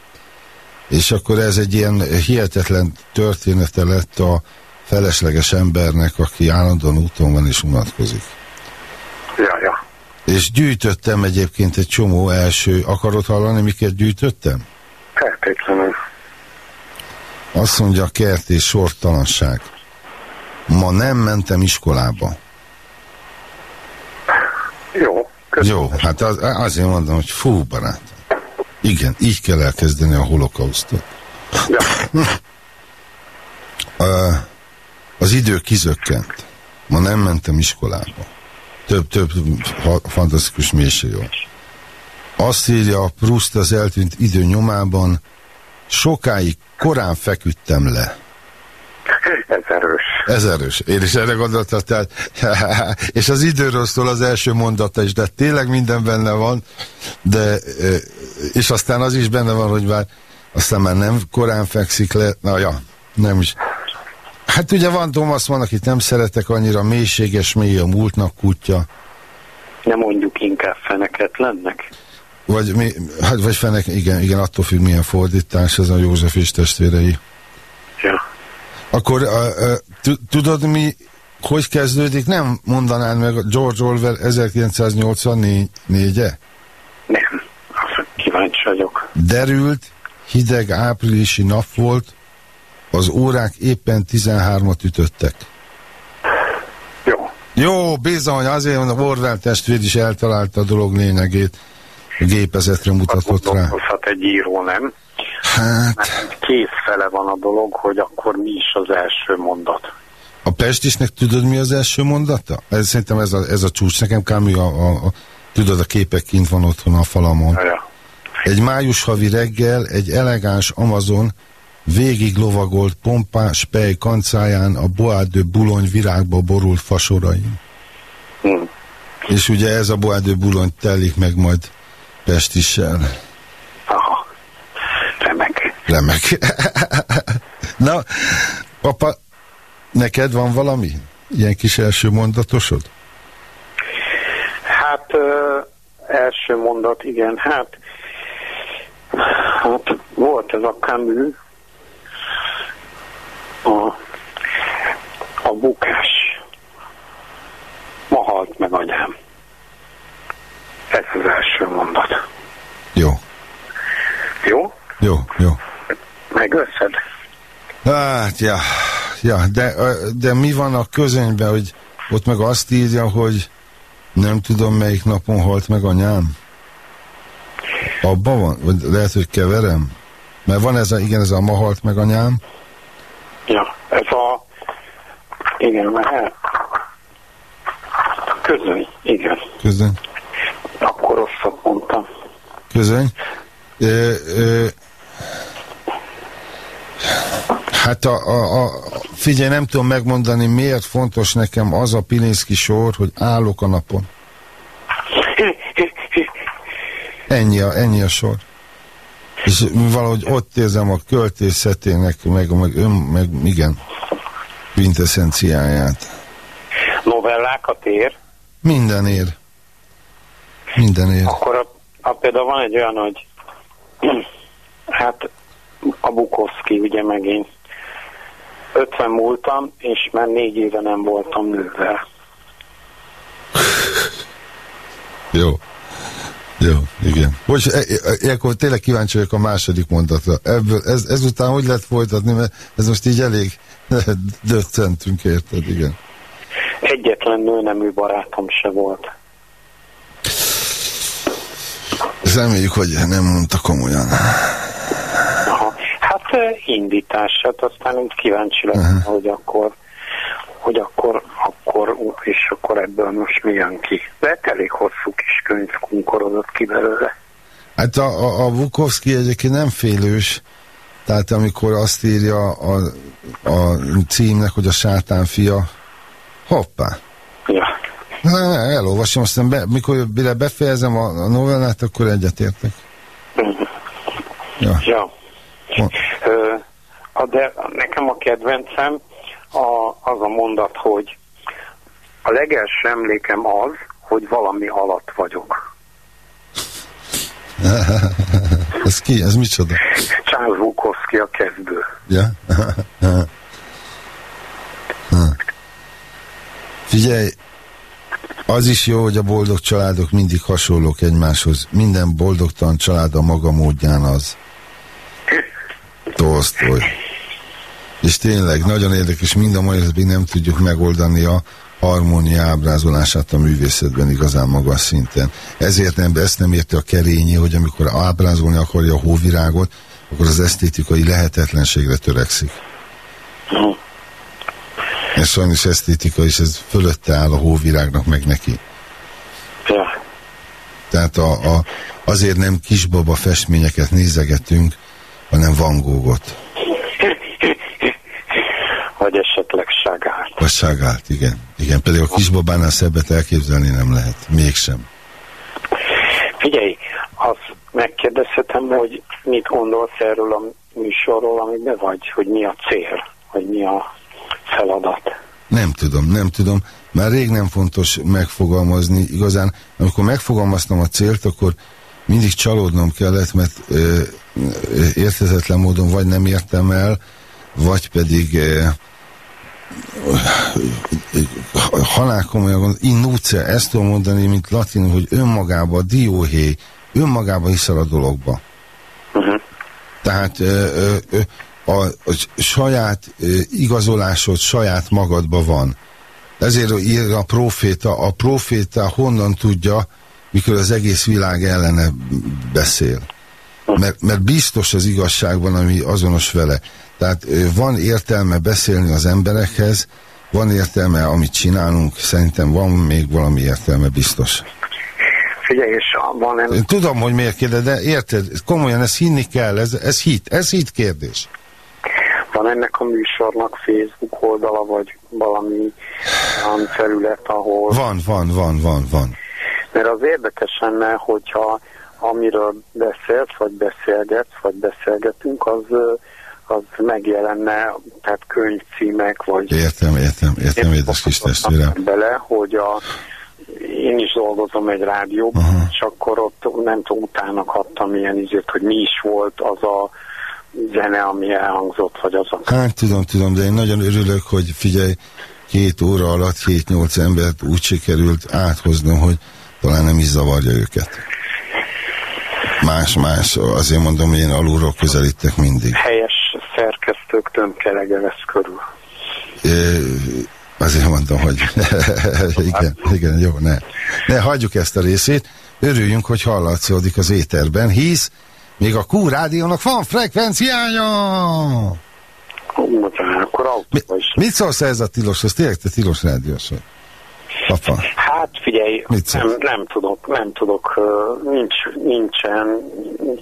és akkor ez egy ilyen hihetetlen története lett a felesleges embernek, aki állandóan úton van és unatkozik. Ja, ja. És gyűjtöttem egyébként egy csomó első, akarod hallani, miket gyűjtöttem? Azt mondja, kert és sortalanság. Ma nem mentem iskolába. Jó. Köszönöm. Jó, hát az, azért mondom, hogy fú, barát. Igen, így kell elkezdeni a holokausztot. Ja. Az idő kizökkent. Ma nem mentem iskolába. Több, több ha, fantasztikus mélység van. Azt írja a Proust az eltűnt idő nyomában, sokáig korán feküdtem le. Ez erős. Ez erős. Én is erre gondoltam, tehát, és az időről szól az első mondata is, de tényleg minden benne van, de, ö, és aztán az is benne van, hogy már aztán már nem korán fekszik le, na ja, nem is. Hát ugye van Thomas, van, akit nem szeretek annyira, mélységes mély a múltnak kutya, Nem mondjuk inkább feneketlennek. Vagy, mi, hát, vagy fenek, igen, igen, attól függ milyen fordítás, ez a József és testvérei. Ja. Akkor a, a, tu- tudod mi, hogy kezdődik? Nem mondanád meg a George Orwell 1984-e? Nem. Azt kíváncsi vagyok. Derült, hideg áprilisi nap volt, az órák éppen 13-at ütöttek. Jó. Jó, bizony, azért mondom, Orwell testvér is eltalálta a dolog lényegét. Gépezetre mutatott rá. egy író, nem? Hát... Mert két fele van a dolog, hogy akkor mi is az első mondat. A Pestisnek tudod mi az első mondata? Ez, szerintem ez a, ez a csúcs. Nekem Kámi a, a, a, tudod, a képek kint van otthon a falamon. Ja. Egy május havi reggel egy elegáns Amazon végig lovagolt pompás pej kancáján a Bois de Boulogne virágba borult fasorain. Hm. És ugye ez a Bois de Boulogne telik meg majd Pestissel. Aha. Remek. Remek. Na, papa, neked van valami? Ilyen kis első mondatosod? Hát ö, első mondat, igen, hát hát volt ez a Camus, a, a bukás. Ma halt meg anyám. Ez az első mondat. Jó, Jó? jó, jó. Megösszed? Hát, ja, ja de, de mi van a közönyben, hogy ott meg azt írja, hogy nem tudom melyik napon halt meg anyám? Abban van? Vagy lehet, hogy keverem? Mert van ez a, igen, ez a ma halt meg anyám. Ja, ez a... Igen, mert. Közöny, igen. Közöny. Akkor rosszat mondtam. Közöny. Ö, ö, hát a, a, a, figyelj, nem tudom megmondani, miért fontos nekem az a Pilinszki sor, hogy állok a napon. Ennyi a, ennyi a sor. És valahogy ott érzem a költészetének, meg, meg, ön, meg igen, quintessenciáját. Novellákat ér, Minden ér. Minden ér. akkor a, a, például van egy olyan, hogy hát a Bukowski ugye megint 50 múltam, és már négy éve nem voltam nővel. Jó. Jó, igen. Most e, e, ilyenkor tényleg kíváncsi vagyok a második mondatra. Ebből, ez, ezután hogy lehet folytatni, mert ez most így elég döccentünk, érted, igen. Egyetlen nőnemű barátom se volt. Reméljük, hogy nem mondta komolyan. Aha. Hát indítás, hát aztán úgy kíváncsi lettem, hogy akkor hogy akkor, akkor, és akkor ebből most mi jön ki. De hát elég hosszú kis könyv kunkorodott ki belőle. Hát a, a, a Bukowski egyébként nem félős, tehát amikor azt írja a, a címnek, hogy a sátán fia, hoppá, Ja. Na, elolvasom, aztán be, mikor mire befejezem a, a novellát, akkor egyetértek. Ja. Ja. Ö, de nekem a kedvencem a, az a mondat, hogy a legelső emlékem az, hogy valami alatt vagyok. Ez ki? Ez micsoda? Charles Bukowski a kezdő. Ja? Figyelj, az is jó, hogy a boldog családok mindig hasonlók egymáshoz. Minden boldogtalan család a maga módján az. Tolsztoy. És tényleg, nagyon érdekes, mind a mai életben nem tudjuk megoldani a harmónia ábrázolását a művészetben igazán magas szinten. Ezért nem, ezt nem érte a kerényi, hogy amikor ábrázolni akarja a hóvirágot, akkor az esztétikai lehetetlenségre törekszik. Ez sajnos esztétika, és ez fölötte áll a hóvirágnak meg neki. Ja. Tehát a, a, azért nem kisbaba festményeket nézegetünk, hanem Van Goghot. Vagy esetleg Sagált. Vagy Sagált, igen. Igen, pedig a kisbabánál szebbet elképzelni nem lehet. Mégsem. Figyelj, azt megkérdezhetem, hogy mit gondolsz erről a műsorról, amiben vagy, hogy mi a cél, hogy mi a feladat. Nem tudom, nem tudom. Már rég nem fontos megfogalmazni. Igazán, amikor megfogalmaztam a célt, akkor mindig csalódnom kellett, mert ö, érthetetlen módon vagy nem értem el, vagy pedig ö, halál komolyan gond, innúcia, ezt tudom mondani, mint latin, hogy önmagába, dióhé, önmagába hiszel a dologba. Uh-huh. Tehát ö, ö, ö, a, a saját igazolásod saját magadba van. Ezért ír a proféta, a proféta honnan tudja, mikor az egész világ ellene beszél. Mert, mert biztos az igazságban, ami azonos vele. Tehát van értelme beszélni az emberekhez, van értelme, amit csinálunk, szerintem van még valami értelme, biztos. Figyelj, és van Én tudom, hogy miért kérdez, de érted, komolyan ezt hinni kell, ez, ez hit, ez hit kérdés. Van ennek a műsornak Facebook oldala, vagy valami olyan felület, ahol... Van, van, van, van, van. Mert az érdekes lenne, hogyha amiről beszélsz, vagy beszélgetsz, vagy beszélgetünk, az, az megjelenne, tehát könyvcímek, vagy... Értem, értem, értem, édes kis testvérem. Bele, hogy a, én is dolgozom egy rádióban, uh -huh. és akkor ott nem tudom, utána kaptam ilyen izért, hogy mi is volt az a zene, ami elhangzott, vagy az a... Hát tudom, tudom, de én nagyon örülök, hogy figyelj, két óra alatt két-nyolc embert úgy sikerült áthoznom, hogy talán nem is zavarja őket. Más-más, azért mondom, hogy én alulról közelítek mindig. Helyes szerkesztők tömkelege lesz körül. É, azért mondom, hogy igen, igen, jó, ne. Ne, hagyjuk ezt a részét. Örüljünk, hogy hallatszódik az éterben, hisz még a Q rádiónak van frekvenciája! Akkor Mi, mit szólsz ez a tiloshoz? Tényleg te tilos rádiós vagy? Papa. Hát figyelj, nem, nem tudok, nem tudok, nincs, nincsen,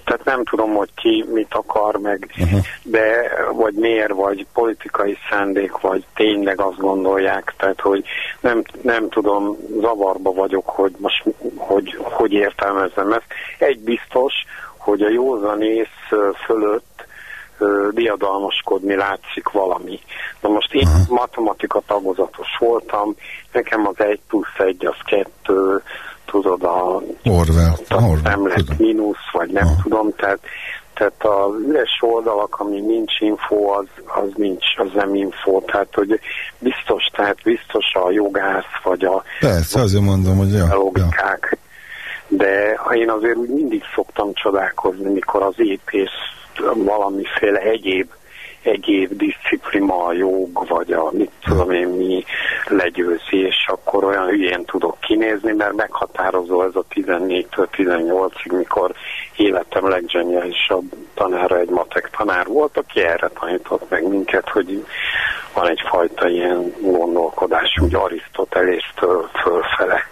tehát nem tudom, hogy ki mit akar meg, uh -huh. de vagy miért, vagy politikai szándék, vagy tényleg azt gondolják, tehát hogy nem, nem tudom, zavarba vagyok, hogy most hogy, hogy értelmezem ezt. Egy biztos, hogy a józanész fölött diadalmaskodni látszik valami. Na most én uh-huh. matematika tagozatos voltam, nekem az egy plusz egy az kettő, tudod, a, Orwell, a szemlet mínusz, vagy nem uh-huh. tudom, tehát tehát a üres oldalak, ami nincs info, az, az nincs, az nem info. Tehát, hogy biztos, tehát biztos a jogász, vagy a... Persze, azért mondom, hogy ja, a logikák. Ja. De én azért úgy mindig szoktam csodálkozni, mikor az épész valamiféle egyéb egyéb disziplima, a jog, vagy a mit tudom én mi legyőzi, és akkor olyan hülyén tudok kinézni, mert meghatározó ez a 14-től 18-ig, mikor életem leggeniálisabb tanára egy matek tanár volt, aki erre tanított meg minket, hogy van egyfajta ilyen gondolkodás, úgy Arisztoteléstől fölfele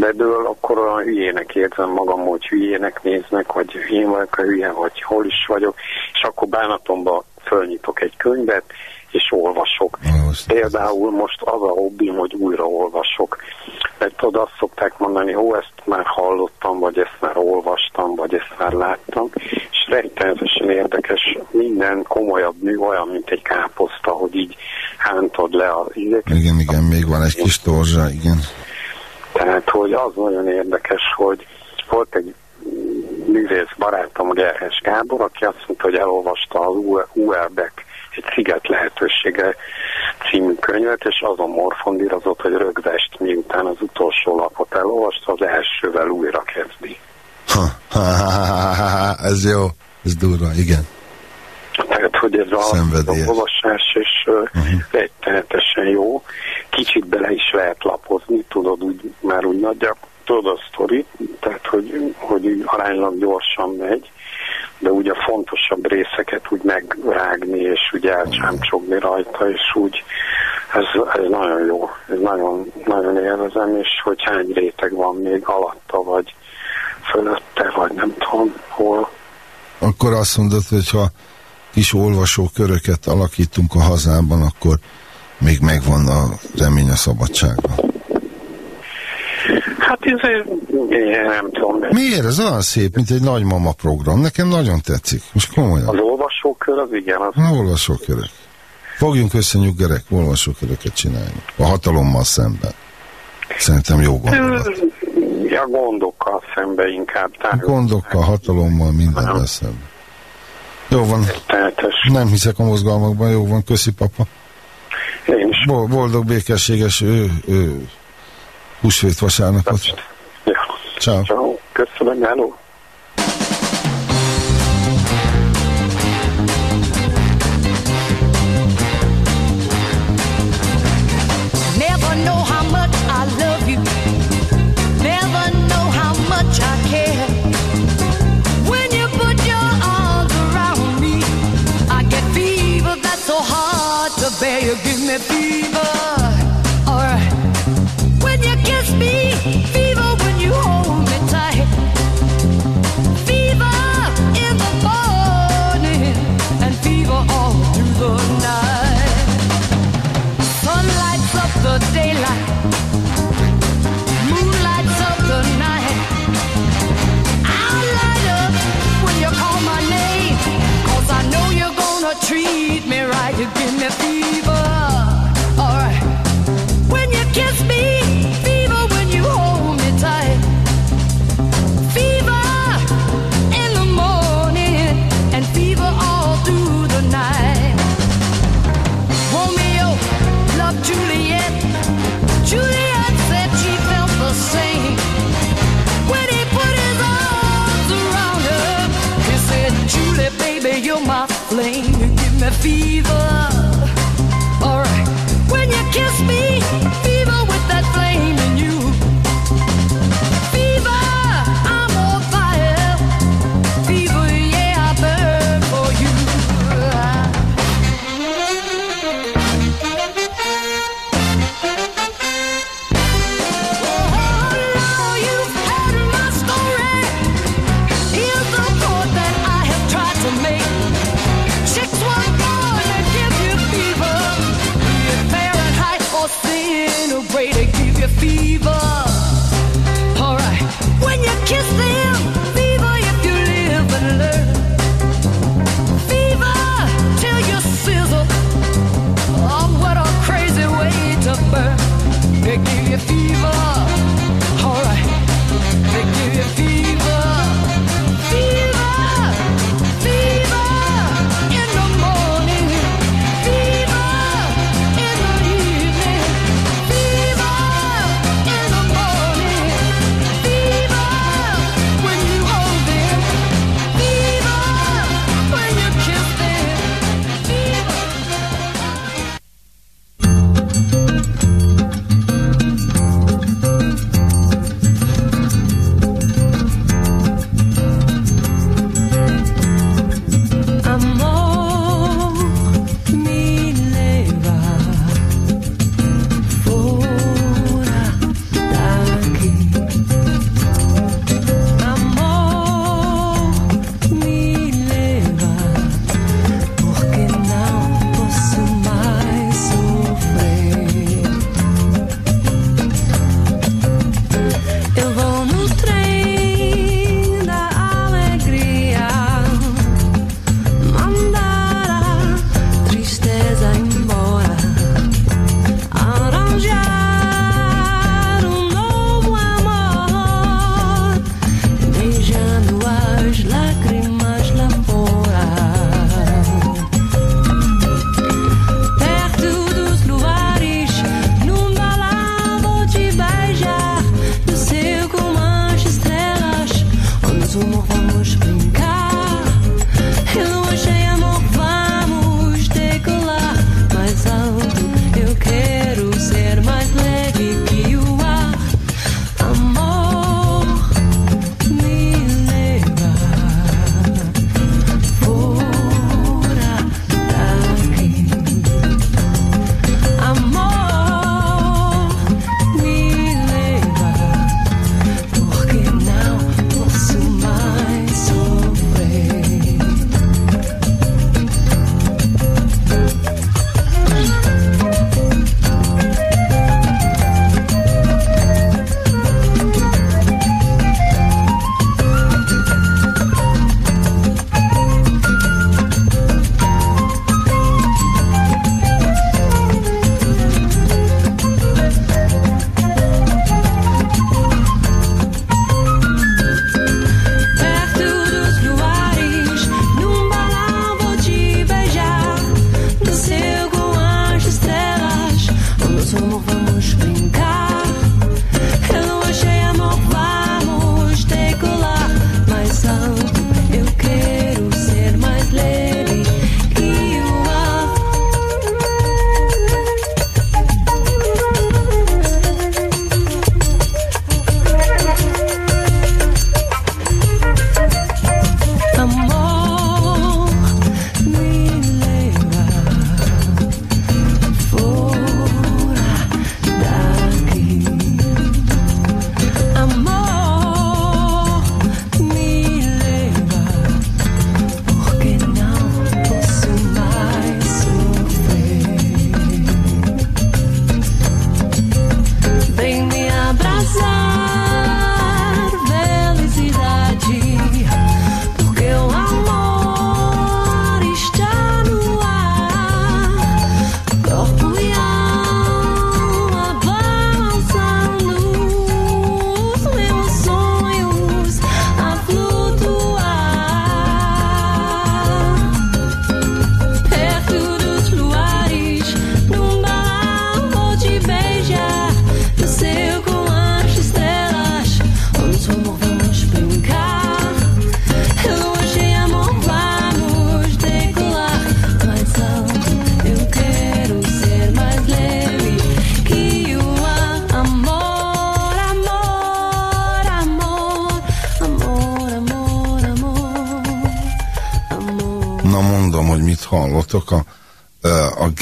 bedől, akkor olyan hülyének érzem magam, hogy hülyének néznek, vagy én vagyok a hülye, vagy hol is vagyok, és akkor bánatomba fölnyitok egy könyvet, és olvasok. Most Például most az a hobbim, hogy újra olvasok. Mert tudod, azt szokták mondani, ó, ezt már hallottam, vagy ezt már olvastam, vagy ezt már láttam, és rettenetesen érdekes, minden komolyabb mű olyan, mint egy káposzta, hogy így hántod le a ízeket. Igen, igen, még van egy kis torzsa, igen. Tehát, hogy az nagyon érdekes, hogy volt egy művész barátom, Gerhes Gábor, aki azt mondta, hogy elolvasta az Uelbeck egy sziget lehetősége című könyvet, és azon morfondírozott, hogy rögvest, miután az utolsó lapot elolvasta, az elsővel újra kezdi. Ha, ha, ha, ha, ha, ha, ez jó, ez durva, igen. Tehát, hogy ez a, a olvasás, és uh -huh. rettenetesen jó. Kicsit bele is lehet lapozni, tudod, úgy, már úgy nagyjából, tudod a sztori, tehát, hogy, hogy aránylag gyorsan megy, de úgy a fontosabb részeket úgy megrágni, és úgy elcsámcsogni rajta, és úgy ez, ez nagyon jó, ez nagyon, nagyon élvezem, és hogy hány réteg van még alatta, vagy fölötte, vagy nem tudom, hol. Akkor azt mondod, hogy ha kis olvasóköröket alakítunk a hazában, akkor még megvan a remény a szabadságra. Hát ez én nem tudom. Miért? Ez olyan szép, mint egy nagymama program. Nekem nagyon tetszik. Most komolyan. Az olvasókör az igen. Az... Na, olvasókörök. Fogjunk össze nyuggerek, olvasóköröket csinálni. A hatalommal szemben. Szerintem jó gondolat. Ja, gondokkal szemben inkább. Tárgyal. Gondokkal, hatalommal, mindennel szemben. Jó van. Tehetes. Nem hiszek a mozgalmakban, jó van, köszi papa. Én is. Boldog, békességes ő, ő, húsvét vasárnapot. Ciao. Ciao. Köszönöm, hello.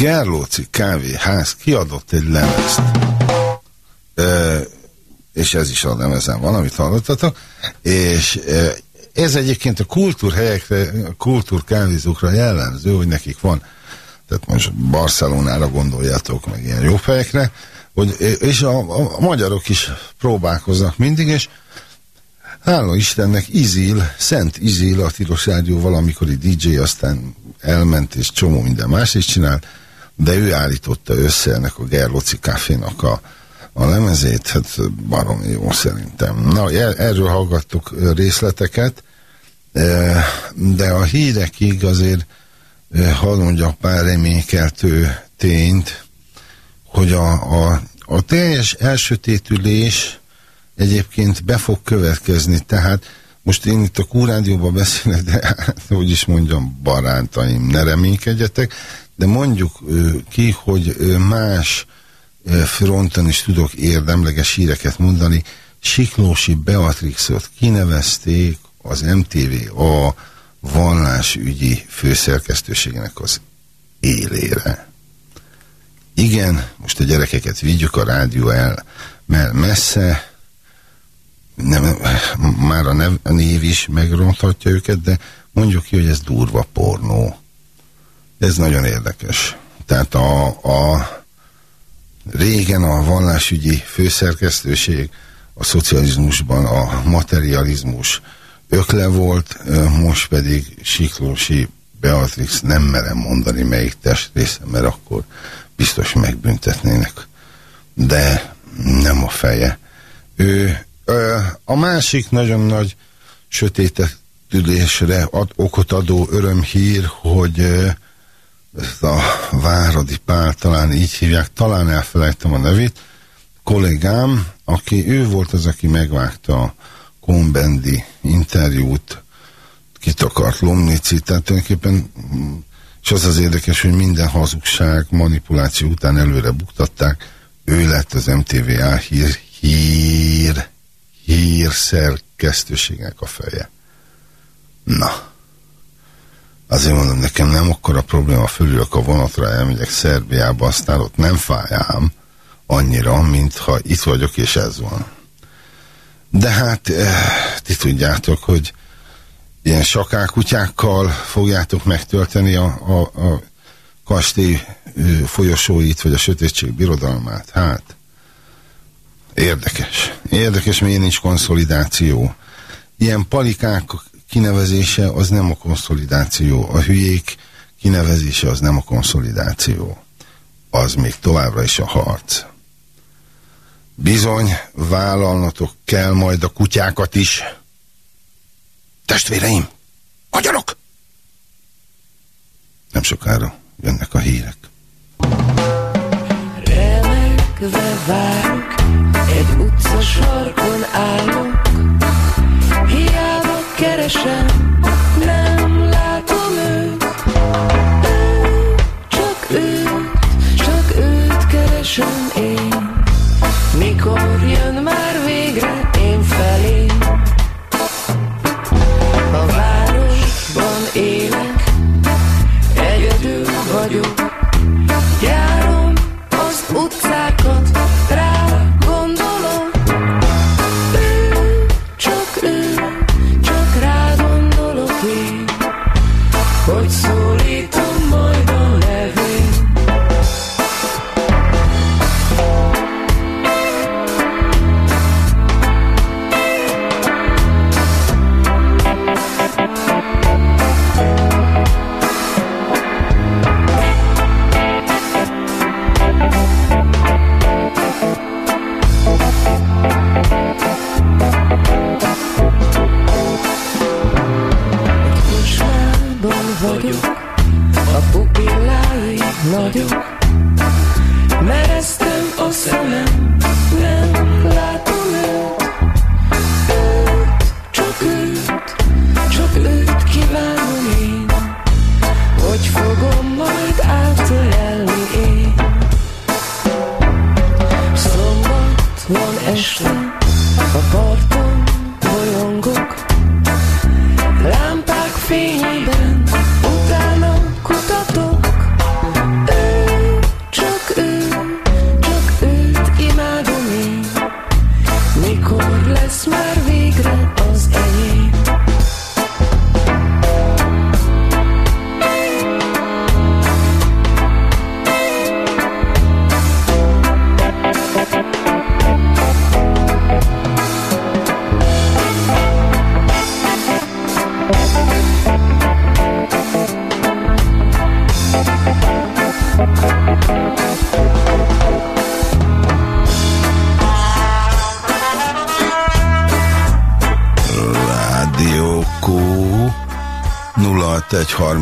Gerlóci kávéház kiadott egy lemezt. És ez is a lemezen van, amit hallottatok. És ez egyébként a kultúrhelyekre, a kultúrkávézókra jellemző, hogy nekik van. Tehát most Barcelonára gondoljátok, meg ilyen jó helyekre. Hogy, és a, a, a magyarok is próbálkoznak mindig, és Hála Istennek Izil, Szent Izil, a Tilos Rádió valamikori DJ, aztán elment és csomó minden más is csinált, de ő állította össze ennek a Gerloci Cafénak a, a lemezét, hát barom jó szerintem. Na, erről hallgattuk részleteket, e, de a hírekig azért e, hadd mondjak pár reménykeltő tényt, hogy a, a, a teljes elsötétülés egyébként be fog következni, tehát most én itt a Kúrádióban beszélek, de hát, hogy is mondjam, barátaim, ne reménykedjetek, de mondjuk ki, hogy más fronton is tudok érdemleges híreket mondani. Siklósi Beatrixot kinevezték az MTV a vallásügyi főszerkesztőségnek az élére. Igen, most a gyerekeket vigyük a rádió el, mert messze nem, már a, nev, a név is megronthatja őket, de mondjuk ki, hogy ez durva pornó. Ez nagyon érdekes. Tehát a, a régen a vallásügyi főszerkesztőség a szocializmusban a materializmus ökle volt, most pedig Siklósi Beatrix nem merem mondani melyik testrésze, mert akkor biztos megbüntetnének. De nem a feje. Ő a másik nagyon nagy sötétedülésre ad, okot adó örömhír, hogy ezt a Váradi Pál, talán így hívják, talán elfelejtem a nevét, kollégám, aki ő volt az, aki megvágta a Kombendi interjút, kitakart Lomnici, tehát tulajdonképpen és az az érdekes, hogy minden hazugság, manipuláció után előre buktatták, ő lett az MTVA hír, hír hírszerkesztőségnek a feje. Na, azért mondom, nekem nem akkora probléma, fölülök a vonatra, elmegyek Szerbiába, aztán ott nem fájám annyira, mintha itt vagyok, és ez van. De hát, eh, ti tudjátok, hogy ilyen sakákutyákkal fogjátok megtölteni a, a, a kastély folyosóit, vagy a sötétség birodalmát. Hát, Érdekes. Érdekes, miért nincs konszolidáció. Ilyen palikák kinevezése az nem a konszolidáció. A hülyék kinevezése az nem a konszolidáció. Az még továbbra is a harc. Bizony, vállalnatok kell majd a kutyákat is. Testvéreim, magyarok! Nem sokára jönnek a hírek. Remekve várok egy utca sarkon állok, hiába expression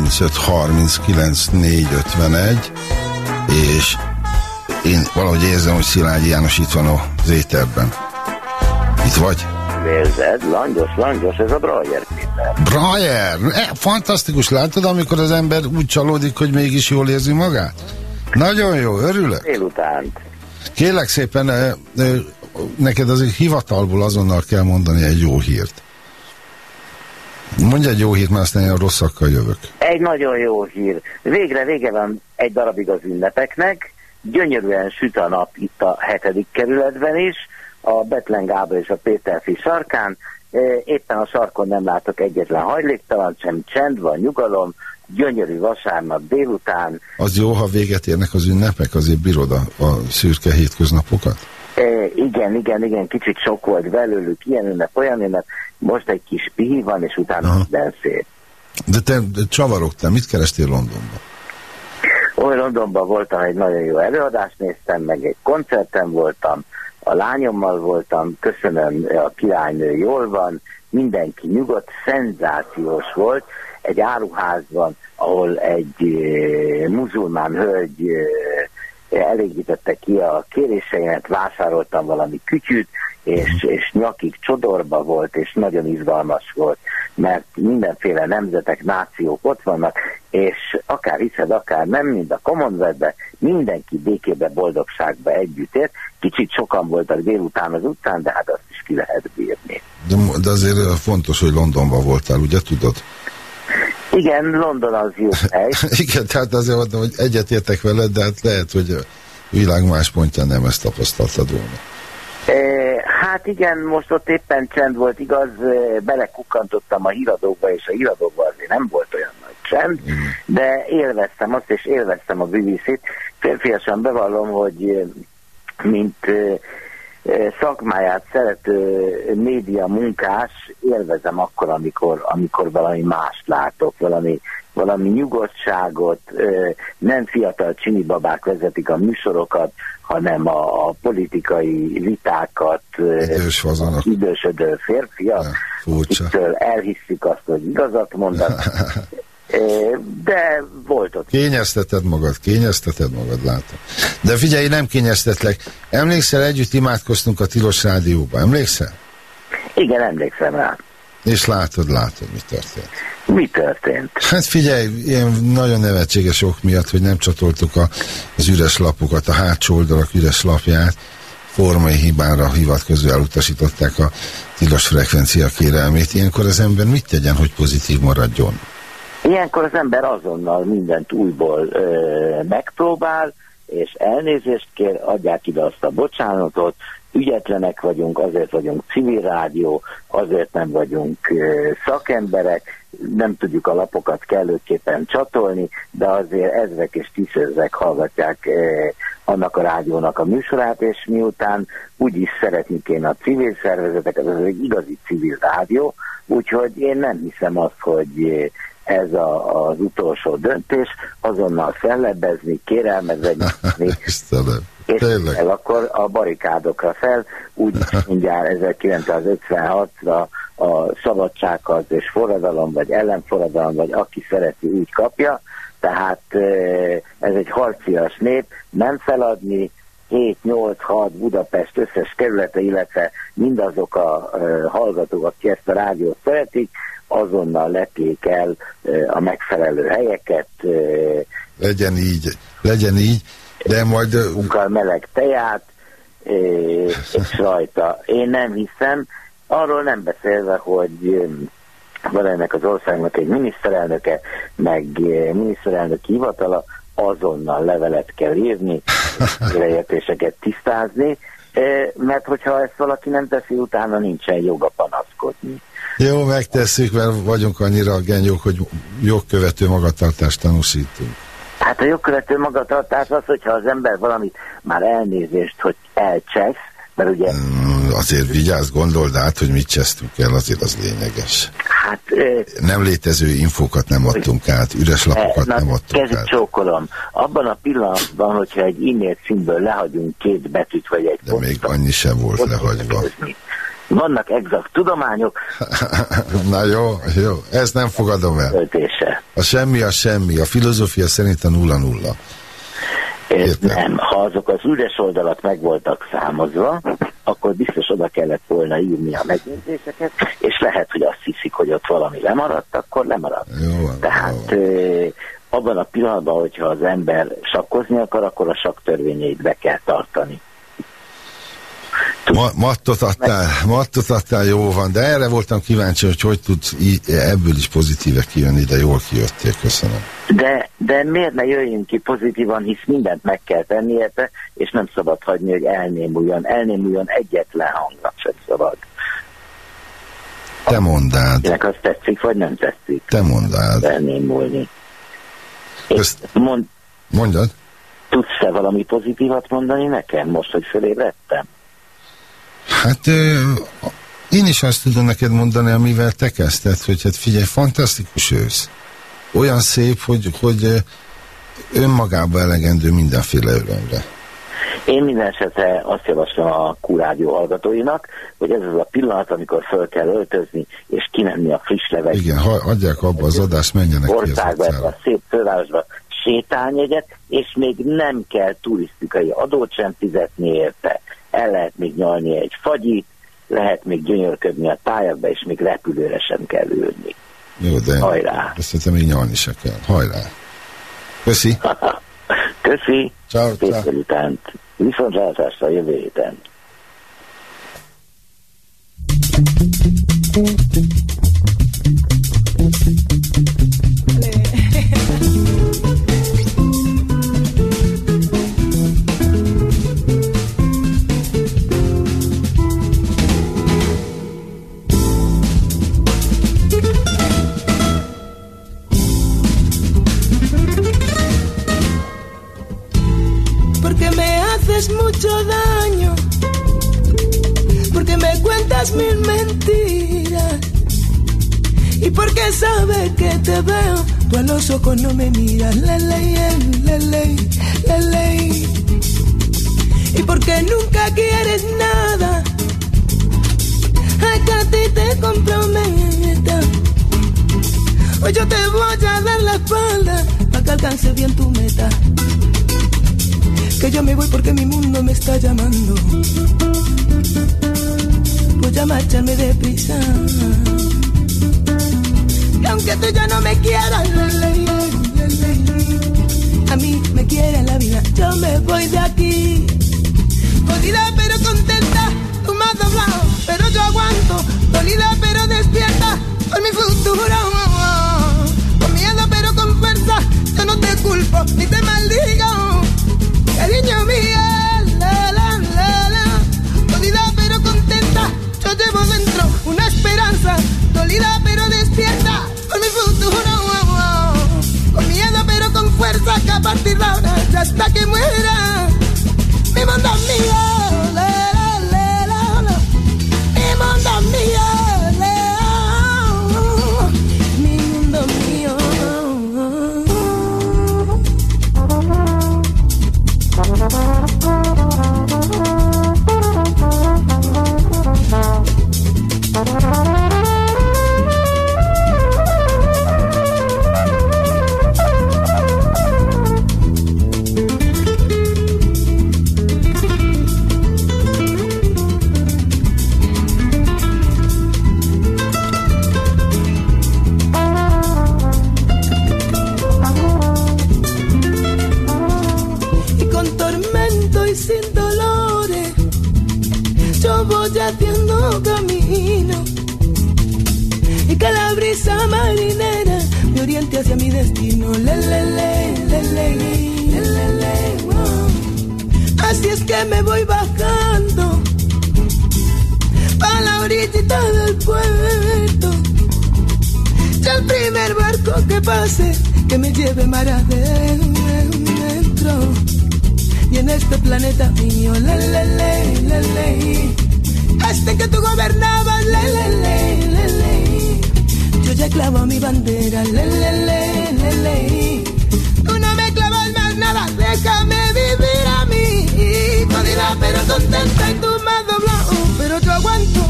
35 39 451 és én valahogy érzem, hogy Szilágyi János itt van az éterben. Itt vagy? Érzed? Langyos, langyos, ez a Brajer Péter. Brajer! E, fantasztikus, látod, amikor az ember úgy csalódik, hogy mégis jól érzi magát? Nagyon jó, örülök. Délutánt. Kérlek szépen, e, e, neked azért hivatalból azonnal kell mondani egy jó hírt. Mondja egy jó hírt, mert aztán ilyen rosszakkal jövök. Egy nagyon jó hír. Végre vége van egy darabig az ünnepeknek. Gyönyörűen süt a nap itt a hetedik kerületben is, a Betlen Gábor és a Péterfi sarkán. E, éppen a sarkon nem látok egyetlen hajléktalan, sem csend van, nyugalom, gyönyörű vasárnap délután. Az jó, ha véget érnek az ünnepek, azért bírod a, a szürke hétköznapokat? E, igen, igen, igen, kicsit sok volt belőlük, ilyen ünnep, olyan ünnep, most egy kis pihi van, és utána Aha. minden szép. De te de csavarogtál, mit kerestél Londonban? Oly Londonban voltam, egy nagyon jó előadást néztem, meg egy koncerten voltam, a lányommal voltam, köszönöm, a királynő jól van, mindenki nyugodt, szenzációs volt, egy áruházban, ahol egy e, muzulmán hölgy e, elégítette ki a kéréseimet, vásároltam valami kütyűt, és, és nyakig csodorba volt, és nagyon izgalmas volt, mert mindenféle nemzetek, nációk ott vannak, és akár hiszed, akár nem, mint a commonwealth mindenki békébe, boldogságba együtt ért. Kicsit sokan voltak délután az utcán, de hát azt is ki lehet bírni. De, de azért fontos, hogy Londonban voltál, ugye tudod? Igen, London az jó hely. Igen, tehát azért mondom, hogy egyetértek veled, de hát lehet, hogy a világ más pontján nem ezt tapasztaltad volna. E, hát igen, most ott éppen csend volt, igaz, belekukkantottam a híradókba, és a híradókba azért nem volt olyan nagy csend, mm. de élveztem azt, és élveztem a BBC-t. Férfiasan bevallom, hogy mint szakmáját szerető média munkás élvezem akkor, amikor, amikor valami mást látok, valami, valami nyugodtságot, nem fiatal csinibabák vezetik a műsorokat, hanem a, a politikai vitákat Idős fazonok. idősödő férfiak, ja, elhiszik azt, hogy igazat mondanak, de volt ott. Kényezteted magad, kényezteted magad, látom. De figyelj, nem kényeztetlek. Emlékszel, együtt imádkoztunk a Tilos Rádióban, emlékszel? Igen, emlékszem rá. És látod, látod, mi történt. Mi történt? Hát figyelj, ilyen nagyon nevetséges ok miatt, hogy nem csatoltuk a, az üres lapokat, a hátsó oldalak üres lapját, formai hibára hivatkozó elutasították a tilos frekvencia kérelmét. Ilyenkor az ember mit tegyen, hogy pozitív maradjon? Ilyenkor az ember azonnal mindent újból ö, megpróbál, és elnézést kér, adják ide azt a bocsánatot, ügyetlenek vagyunk, azért vagyunk civil rádió, azért nem vagyunk ö, szakemberek, nem tudjuk a lapokat kellőképpen csatolni, de azért ezrek és tízezrek hallgatják ö, annak a rádiónak a műsorát, és miután úgyis szeretni kéne a civil szervezeteket, ez egy igazi civil rádió, úgyhogy én nem hiszem azt, hogy ez a, az utolsó döntés, azonnal fellebbezni, kérelmezni, és el akkor a barikádokra fel, úgy úgy mindjárt 1956-ra a szabadságharc és forradalom, vagy ellenforradalom, vagy aki szereti, úgy kapja. Tehát ez egy harcias nép, nem feladni, 7-8-6 Budapest összes kerülete, illetve mindazok a hallgatók, akik ezt a rádiót szeretik, azonnal lepjék el a megfelelő helyeket. Legyen így, legyen így, de majd... Unkkal meleg teját, és rajta. Én nem hiszem, arról nem beszélve, hogy van ennek az országnak egy miniszterelnöke, meg miniszterelnök hivatala, azonnal levelet kell írni, leértéseket tisztázni, mert hogyha ezt valaki nem teszi, utána nincsen joga panaszkodni. Jó, megtesszük, mert vagyunk annyira genyók, hogy jogkövető magatartást tanúsítunk. Hát a jogkövető magatartás az, hogyha az ember valamit már elnézést, hogy elcsesz, mert ugye... Mm, azért vigyázz, gondold át, hogy mit csesztünk el, azért az lényeges. Hát... Nem létező infókat nem adtunk át, üres lapokat na, nem adtunk át. csókolom. Abban a pillanatban, hogyha egy e-mail címből lehagyunk két betűt, vagy egy De még annyi sem volt lehagyva. Vannak exakt tudományok. Na jó, jó, ezt nem fogadom el. Töltése. A semmi a semmi, a filozófia szerint a nulla-nulla. Nem, ha azok az üres oldalak meg voltak számozva, akkor biztos oda kellett volna írni a megjegyzéseket, és lehet, hogy azt hiszik, hogy ott valami lemaradt, akkor lemaradt. Jó, Tehát jó. abban a pillanatban, hogyha az ember sakkozni akar, akkor a saktörvényeit be kell tartani. Ma, mattot, adtál, mattot adtál, jó van, de erre voltam kíváncsi, hogy hogy tudsz ebből is pozitíve kijönni, de jól kijöttél, köszönöm. De, de miért ne jöjjünk ki pozitívan, hisz mindent meg kell tenni érte, és nem szabad hagyni, hogy elnémuljon. Elnémuljon egyetlen hangnak sem szabad. Te mondád. Kinek az tetszik, vagy nem tetszik? Te mondád. Elnémulni. Közt... Mond, Mondjad. Tudsz-e valami pozitívat mondani nekem, most, hogy fölébredtem? Hát én is azt tudom neked mondani, amivel te kezdted, hogy hát figyelj, fantasztikus ősz. Olyan szép, hogy, hogy önmagában elegendő mindenféle örömre. Én minden esetre azt javaslom a kurádió hallgatóinak, hogy ez az a pillanat, amikor föl kell öltözni, és kimenni a friss levegőt. Igen, ha adják abba az adást, menjenek országba, ki az a szép fővárosba sétálni és még nem kell turisztikai adót sem fizetni érte el lehet még nyalni egy fagyit, lehet még gyönyörködni a tájakba, és még repülőre sem kell ülni. Jó, de Hajrá! Ezt szerintem még nyalni se kell. Hajrá! Köszi! Köszi! Ciao, Szép délutánt! Viszontlátásra jövő héten! mucho mil mentiras y porque sabes que te veo, tú a los ojos no me miras, la ley, la ley, la ley. Y porque nunca quieres nada, a ti te comprometa. Hoy yo te voy a dar la espalda para que alcance bien tu meta que yo me voy porque mi mundo me está llamando. Voy a marcharme deprisa. Y aunque tú ya no me quieras, a mí me quiere la vida, yo me voy de aquí. Dolida pero contenta, tú me has doblado, pero yo aguanto. Dolida pero despierta por mi futuro. Con miedo pero con fuerza, yo no te culpo ni te maldigo cariño mío, dolida pero despierta. Por mi futuro, con miedo pero con fuerza que a partir de ahora hasta que muera, mi mundo mío, brisa marinera me oriente hacia mi destino. Le, le, le, le, Así es que me voy bajando a la orillita del puerto. Y el primer barco que pase, que me lleve mar adentro. Y en este planeta mío, le, le, le, le, le este que tú gobernabas, le, le, le, le, le. Ya clavo mi bandera, le, le, le, le, le. Tú no me clavas más nada, déjame vivir a mí. Jodida pero contenta tú me has doblado, pero yo aguanto.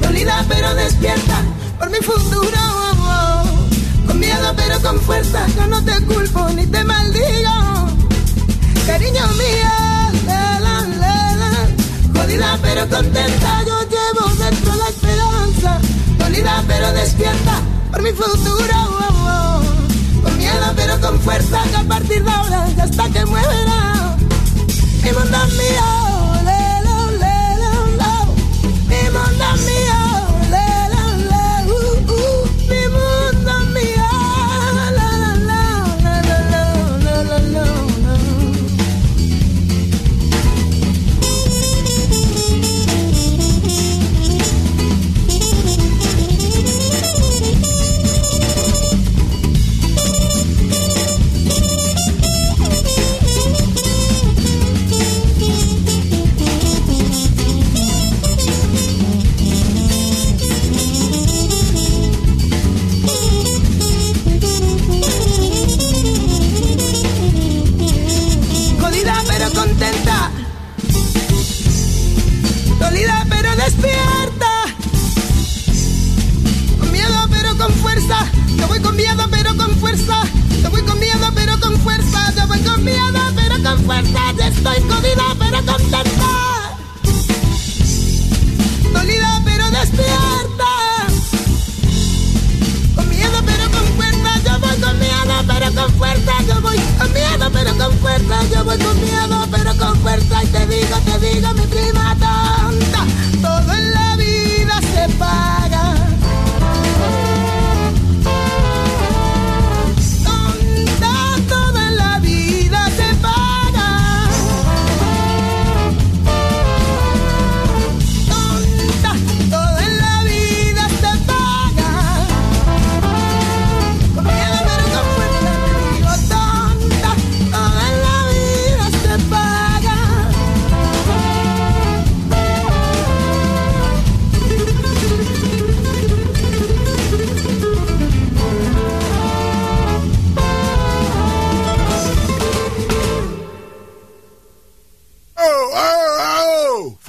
dolida pero despierta por mi futuro. Con miedo pero con fuerza, yo no te culpo ni te maldigo. Cariño mío, la, la, la, jodida pero contenta, yo llevo dentro la esperanza. Dolida pero despierta por mi futuro. Con miedo pero con fuerza, que a partir de ahora hasta que muera. Mi mundo mío.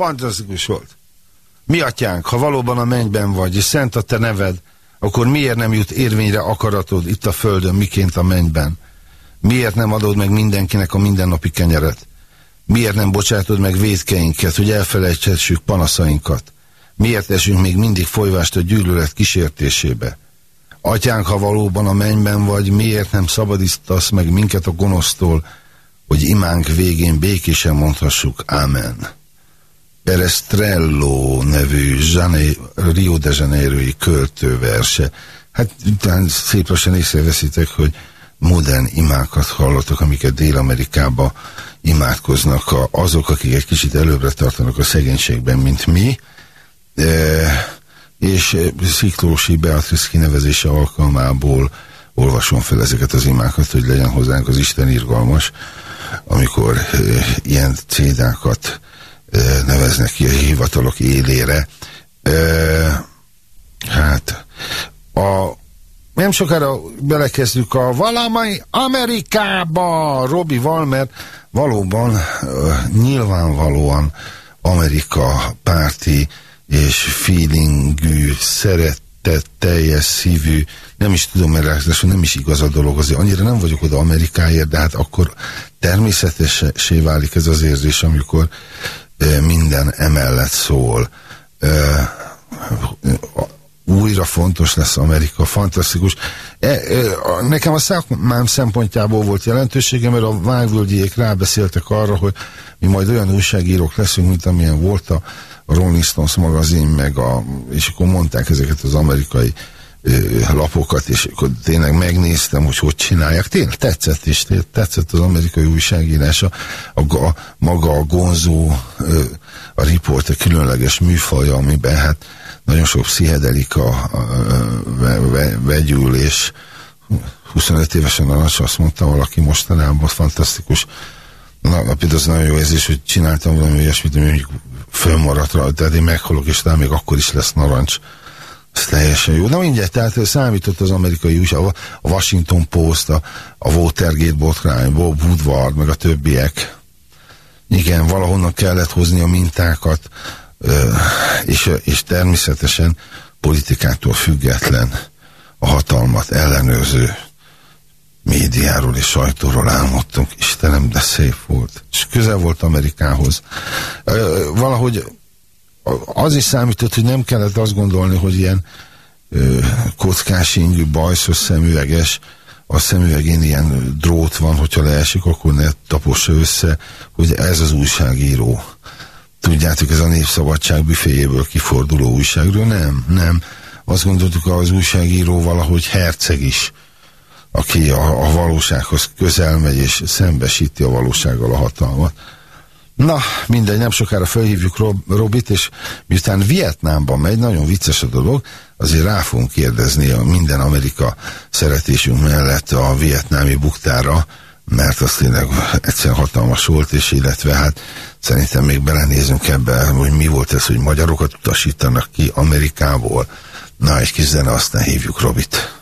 Fantasztikus volt. Mi atyánk, ha valóban a mennyben vagy, és szent a te neved, akkor miért nem jut érvényre akaratod itt a földön, miként a mennyben? Miért nem adod meg mindenkinek a mindennapi kenyeret? Miért nem bocsátod meg védkeinket, hogy elfelejtsessük panaszainkat? Miért esünk még mindig folyvást a gyűlölet kísértésébe? Atyánk, ha valóban a mennyben vagy, miért nem szabadítasz meg minket a gonosztól, hogy imánk végén békésen mondhassuk Ámen. Perestrello nevű Zsané, Rio de Janeiro-i költőverse. Hát utána szép lassan észreveszitek, hogy modern imákat hallottak, amiket Dél-Amerikába imádkoznak a, azok, akik egy kicsit előbbre tartanak a szegénységben, mint mi. E, és Sziklósi Beatrice kinevezése alkalmából olvasom fel ezeket az imákat, hogy legyen hozzánk az Isten irgalmas, amikor e, ilyen cédákat neveznek ki a hivatalok élére. Hát, a, nem sokára belekezdjük a valamai Amerikába, Robi Valmer valóban nyilvánvalóan Amerika párti és feelingű, szeretett, teljes szívű, nem is tudom, mert nem is igaz a dolog, azért annyira nem vagyok oda Amerikáért, de hát akkor természetesé válik ez az érzés, amikor minden emellett szól. Újra fontos lesz Amerika, fantasztikus. E, nekem a szakmám szempontjából volt jelentősége, mert a vágvölgyiek rábeszéltek arra, hogy mi majd olyan újságírók leszünk, mint amilyen volt a Rolling Stones magazin, meg a, és akkor mondták ezeket az amerikai lapokat, és akkor tényleg megnéztem, hogy hogy csinálják. Tényleg tetszett is, tetszett az amerikai újságírása, a, a maga a gonzó, a riport, a különleges műfaja, amiben hát nagyon sok pszichedelika a, ve, ve, vegyül, és 25 évesen a azt mondta valaki mostanában, fantasztikus. Na, például az nagyon jó érzés, hogy csináltam valami olyasmit, ami mondjuk fölmaradt rá, tehát én meghalok, és talán még akkor is lesz narancs ez teljesen jó. Na mindjárt, tehát számított az amerikai újság, a Washington Post, a, a Watergate botrány, Bob Woodward, meg a többiek. Igen, valahonnan kellett hozni a mintákat, és, és természetesen politikától független a hatalmat ellenőrző médiáról és sajtóról álmodtunk. Istenem, de szép volt. És közel volt Amerikához. Valahogy az is számított, hogy nem kellett azt gondolni, hogy ilyen kockás ingű, bajszos szemüveges, a szemüvegén ilyen drót van, hogyha leesik, akkor ne tapossa össze, hogy ez az újságíró. Tudjátok, ez a Népszabadság büféjéből kiforduló újságról? Nem, nem. Azt gondoltuk, az újságíró valahogy herceg is, aki a, a valósághoz közel megy és szembesíti a valósággal a hatalmat. Na, mindegy, nem sokára felhívjuk Rob, Robit, és miután Vietnámban megy, nagyon vicces a dolog, azért rá fogunk kérdezni a minden Amerika szeretésünk mellett a vietnámi buktára, mert az tényleg egyszer hatalmas volt, és illetve hát szerintem még belenézünk ebbe, hogy mi volt ez, hogy magyarokat utasítanak ki Amerikából. Na, egy kis zene, aztán hívjuk Robit.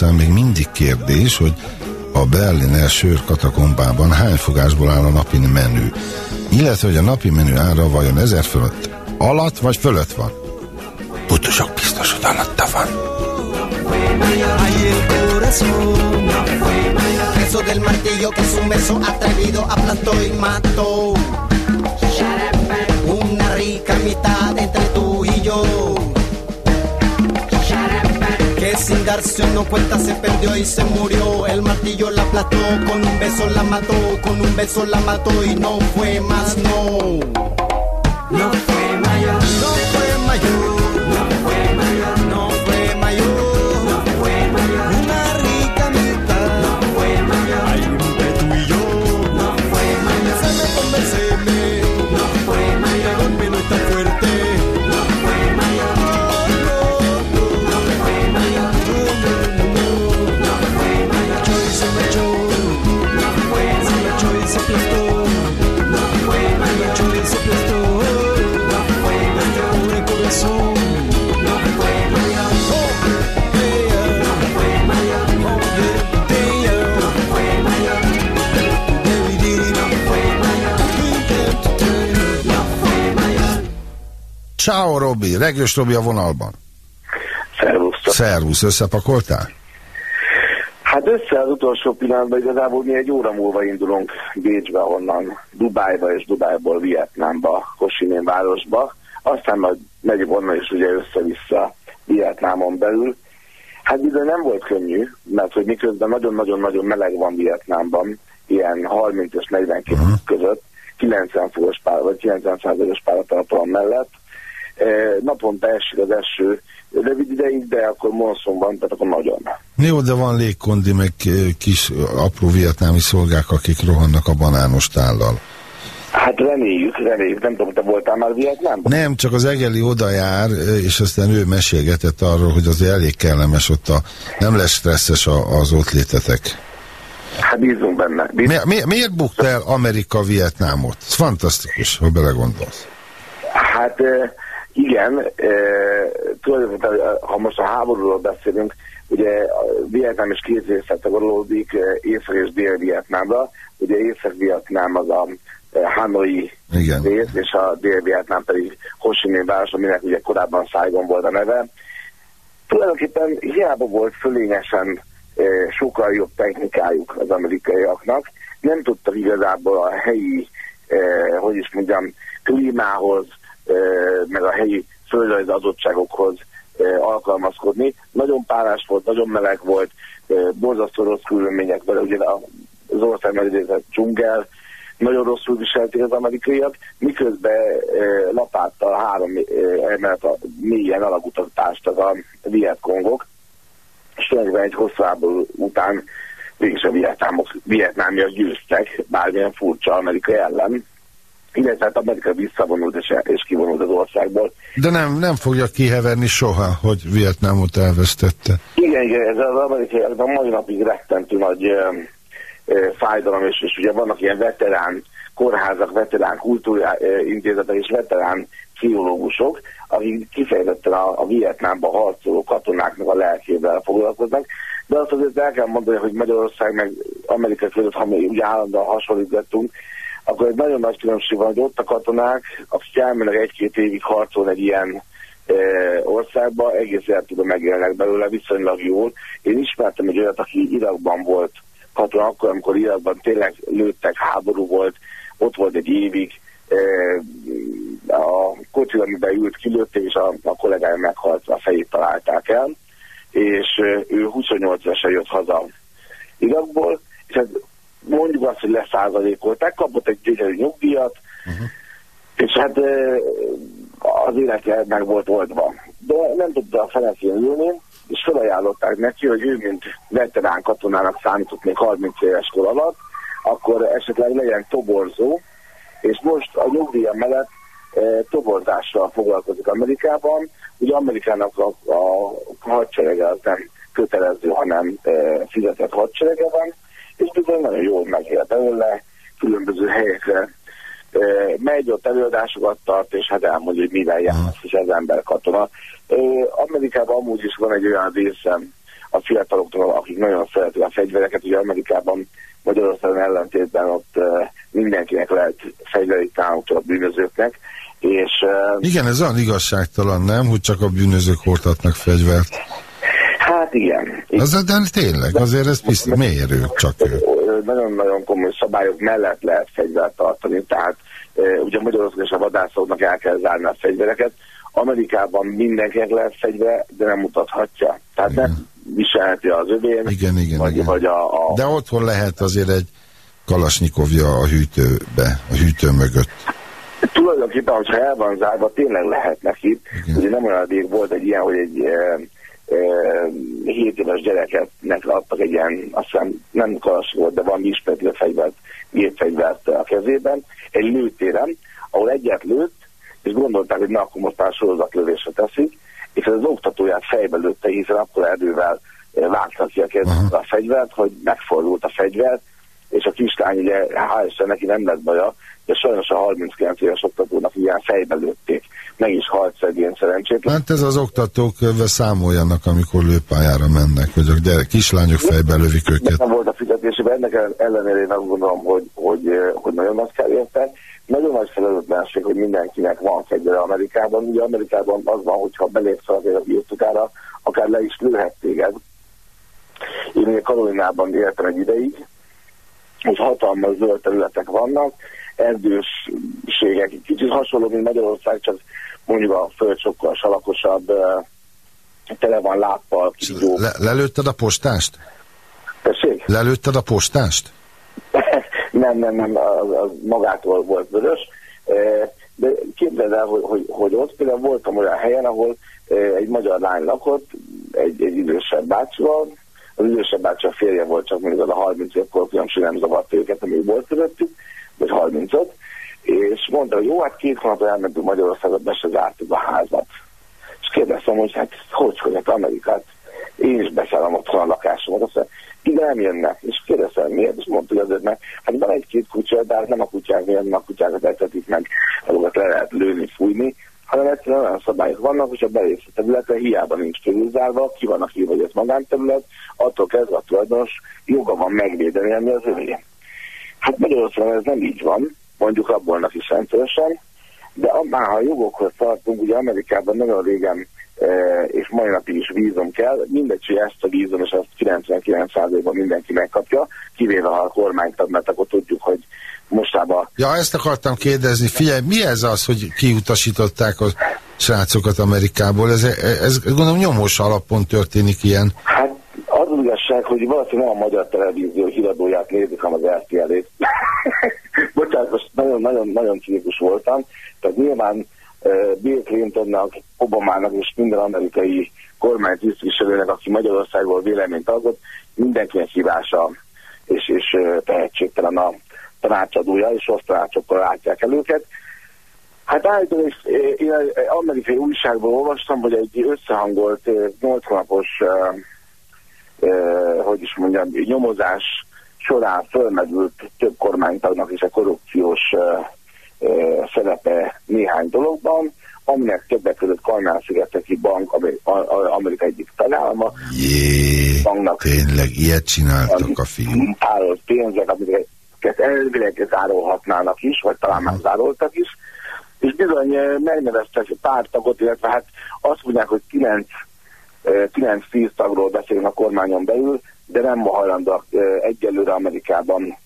Telefonszám még mindig kérdés, hogy a Berliner sör katakombában hány fogásból áll a napi menü, illetve hogy a napi menü ára vajon ezer fölött alatt vagy fölött van. Putusok biztos, hogy alatta van. del martillo que es un beso atrevido aplastó y mató. Una rica mitad entre tú y yo. Sin darse uno cuenta se perdió y se murió. El martillo la aplastó, con un beso la mató, con un beso la mató y no fue más, no. No fue mayor, no fue mayor, Ciao Robi, Regős Robi a vonalban. Szervusz. Szervusz, összepakoltál? Hát össze az utolsó pillanatban igazából mi egy óra múlva indulunk Bécsbe, onnan Dubájba és Dubájból Vietnámba, Hosimén városba. Aztán majd megyünk onnan is ugye össze-vissza Vietnámon belül. Hát bizony nem volt könnyű, mert hogy miközben nagyon-nagyon-nagyon meleg van Vietnámban, ilyen 30 és 42 uh -huh. között, 90 fokos pár, vagy 90 százalékos páratartalom mellett, naponta esik az eső, rövid ideig, de akkor monszon van, tehát akkor nagyon. Jó, de van légkondi, meg kis apró vietnámi szolgák, akik rohannak a banános tállal. Hát reméljük, reméljük. Nem tudom, te voltál már Vietnámban? Nem, csak az Egeli oda jár, és aztán ő mesélgetett arról, hogy azért elég kellemes ott a... Nem lesz stresszes a, az ott létetek. Hát bízunk benne. Bízunk. Mi, mi, miért bukta el Amerika Vietnámot? Ez fantasztikus, ha belegondolsz. Hát igen, e, tulajdonképpen, ha most a háborúról beszélünk, ugye Vietnám is két részre tagolódik, Észak és Dél-Vietnámra. Ugye Észak-Vietnám az a Hanoi Igen. rész, és a Dél-Vietnám pedig Ho Chi Minh város, aminek ugye korábban Saigon volt a neve. Tulajdonképpen hiába volt fölényesen sokkal jobb technikájuk az amerikaiaknak, nem tudtak igazából a helyi, hogy is mondjam, klímához, meg a helyi földrajzi adottságokhoz alkalmazkodni. Nagyon párás volt, nagyon meleg volt, borzasztó rossz körülmények vele, ugye az ország része dzsungel, nagyon rosszul viselték az amerikaiak, miközben lapáttal három emelet a mélyen alagutat tástak a vietkongok, és tulajdonképpen egy hosszú háború után végig a vietnámiak győztek, bármilyen furcsa Amerika ellen, illetve hát Amerika visszavonult és, és kivonult az országból. De nem, nem fogja kiheverni soha, hogy Vietnámot elvesztette. Igen, igen, ez az amerikai, ez a mai napig rettentő nagy ö, ö, fájdalom, és, és ugye vannak ilyen veterán kórházak, veterán kultúrintézetek és veterán pszichológusok, akik kifejezetten a, a Vietnámban harcoló katonáknak a lelkével foglalkoznak, de azt azért el kell mondani, hogy Magyarország meg Amerika között, ha mi ugye állandóan hasonlítottunk, akkor egy nagyon nagy különbség van, hogy ott a katonák, akik elmennek egy-két évig harcol egy ilyen e, országba, egész el tudom megélnek belőle viszonylag jól. Én ismertem egy olyat, aki Irakban volt katona, akkor, amikor Irakban tényleg lőttek, háború volt, ott volt egy évig, e, a kocsi, amiben ült, kilőtték, és a, a kollégája meghalt, a fejét találták el, és e, ő 28 évesen jött haza Irakból, és ez mondjuk azt, hogy leszázalékolták, kapott egy gyönyörű nyugdíjat, uh-huh. és hát az élete meg volt oldva. De nem tudta a fenekén ülni, és felajánlották neki, hogy ő, mint veterán katonának számított még 30 éves kor alatt, akkor esetleg legyen toborzó, és most a nyugdíja mellett e, toborzással foglalkozik Amerikában. Ugye Amerikának a, a hadserege az nem kötelező, hanem e, fizetett hadserege van, és bizony nagyon jól megél belőle, különböző helyekre megy, ott előadásokat tart, és hát elmondja, hogy mivel jár és az ember katona. Amerikában amúgy is van egy olyan részem a fiataloktól, akik nagyon szeretik a fegyvereket, ugye Amerikában Magyarországon ellentétben ott mindenkinek lehet fegyveri támogató a bűnözőknek, és... Igen, ez olyan igazságtalan, nem? Hogy csak a bűnözők hordhatnak fegyvert. Hát igen. Az, de tényleg, azért ez biztos, miért ők, csak ők? Nagyon-nagyon komoly szabályok mellett lehet fegyvert tartani, tehát ugye Magyarországon és a vadászoknak el kell zárni a fegyvereket. Amerikában mindenkinek lehet fegyver, de nem mutathatja. Tehát igen. nem viselheti az övén, igen, igen, vagy, igen. vagy a, a... De otthon lehet azért egy kalasnyikovja a hűtőbe, a hűtő mögött. Tulajdonképpen, hogyha el van zárva, tényleg lehet neki. Igen. Ugye nem olyan rég volt egy ilyen, hogy egy 7 éves gyereketnek adtak egy ilyen, azt hiszem nem kalas volt, de van ismereti a fegyvert, gépfegyvert a kezében, egy lőtéren, ahol egyet lőtt, és gondolták, hogy na, akkor most már sorozatlövésre teszik, és az oktatóját fejbe lőtte, hiszen akkor erővel vágta ki a kezébe a fegyvert, hogy megfordult a fegyver, és a kislány ugye, hál' neki nem lett baja, de sajnos a 39 éves oktatónak ilyen fejbe lőtték. Meg is halt szegény szerencsétlen. Hát ez az oktatók számoljanak, amikor lőpályára mennek, hogy a gyerek, kislányok fejbe lövik őket. Nem volt a fizetésében, ennek ellenére én azt gondolom, hogy, hogy, hogy nagyon nagy kell érte. Nagyon nagy felelőtlen jelenség, hogy mindenkinek van fegyvere Amerikában. Ugye Amerikában az van, hogyha belépsz a birtokára, akár le is lőhet téged. Én Karolinában éltem egy ideig, és hatalmas zöld területek vannak, erdőségek, kicsit hasonló, mint Magyarország, csak mondjuk a föld sokkal salakosabb, tele van láppal, kígyók. Le, lelőtted a postást? Tessék? Lelőtted a postást? nem, nem, nem, az, az magától volt vörös. De képzeld el, hogy, hogy, hogy ott például voltam olyan helyen, ahol egy magyar lány lakott, egy, egy idősebb bácsival, az idősebb bácsi a férje volt, csak még az a 30 évkor különbség nem zavart őket, ami volt közöttük, vagy 35, és mondta, hogy jó, hát két hónapra elmentünk Magyarországot, be se zártuk a házat. És kérdeztem, hogy hát hogy, hogy hát Amerikát, én is beszállom otthon a lakásomat, azt mondja, ide nem jönnek. És kérdeztem, miért? És mondta, hogy azért, mert hát van egy-két kutya, de hát nem a kutyák miatt, a kutyákat etetik meg, azokat le lehet lőni, fújni, hanem egyszerűen olyan szabályok vannak, hogyha belépsz a területre, hiába nincs körülzárva, ki vannak írva, hogy ez magánterület, attól kezdve a tulajdonos joga van megvédeni, ami az övé. Hát Magyarországon ez nem így van, mondjuk abbolnak is rendszeresen, de már ha a jogokhoz tartunk, ugye Amerikában nagyon régen és mai napig is vízum kell, mindegy, hogy ezt a vízum, és azt 99%-ban mindenki megkapja, kivéve ha a kormányt ad, mert akkor tudjuk, hogy mostában... Ja, ezt akartam kérdezni. Figyelj, mi ez az, hogy kiutasították a srácokat Amerikából? Ez, ez gondolom nyomós alapon történik ilyen. Hát az igazság, hogy valószínűleg nem a magyar televízió híradóját nézik, hanem az RTL-ét. Bocsánat, most nagyon-nagyon cinikus voltam. Tehát nyilván Bill Clintonnak, Obamának és minden amerikai kormánytisztviselőnek, aki Magyarországról véleményt adott, mindenkinek hívása és, és tehetségtelen a tanácsadója, és rossz tanácsokkal látják el őket. Hát állítólag én amerikai újságból olvastam, hogy egy összehangolt 8 hónapos, hogy is mondjam, nyomozás során fölmerült több kormánytagnak is a korrupciós szerepe néhány dologban, aminek többek között Kajmán-szigeteki bank, Amerika egyik tagállama. Jé, banknak tényleg, ilyet csináltak a film. Tárolt pénzek, amiket elvileg zárolhatnának is, vagy talán már zároltak is, és bizony megneveztek pár tagot, illetve hát azt mondják, hogy 9-10 tagról beszélünk a kormányon belül, de nem hajlandóak egyelőre Amerikában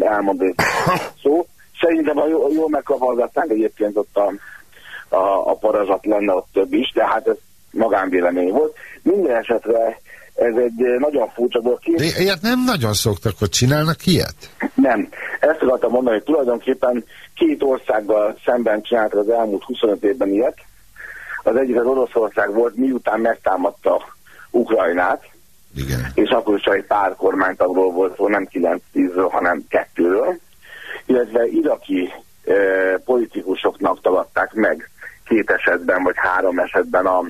elmondani szó. Szerintem, ha jól, jól megkavargatnánk, egyébként ott a, a, a parazsat lenne ott több is, de hát ez magánvélemény volt. Minden esetre ez egy nagyon furcsa dolog. De ilyet nem nagyon szoktak, hogy csinálnak ilyet? Nem. Ezt akartam mondani, hogy tulajdonképpen két országgal szemben csináltak az elmúlt 25 évben ilyet. Az egyik az Oroszország volt, miután megtámadta Ukrajnát, Igen. és akkor is egy pár kormánytagról volt szó, nem 9-10-ről, hanem kettőről, illetve iraki e, politikusoknak tagadták meg két esetben, vagy három esetben a,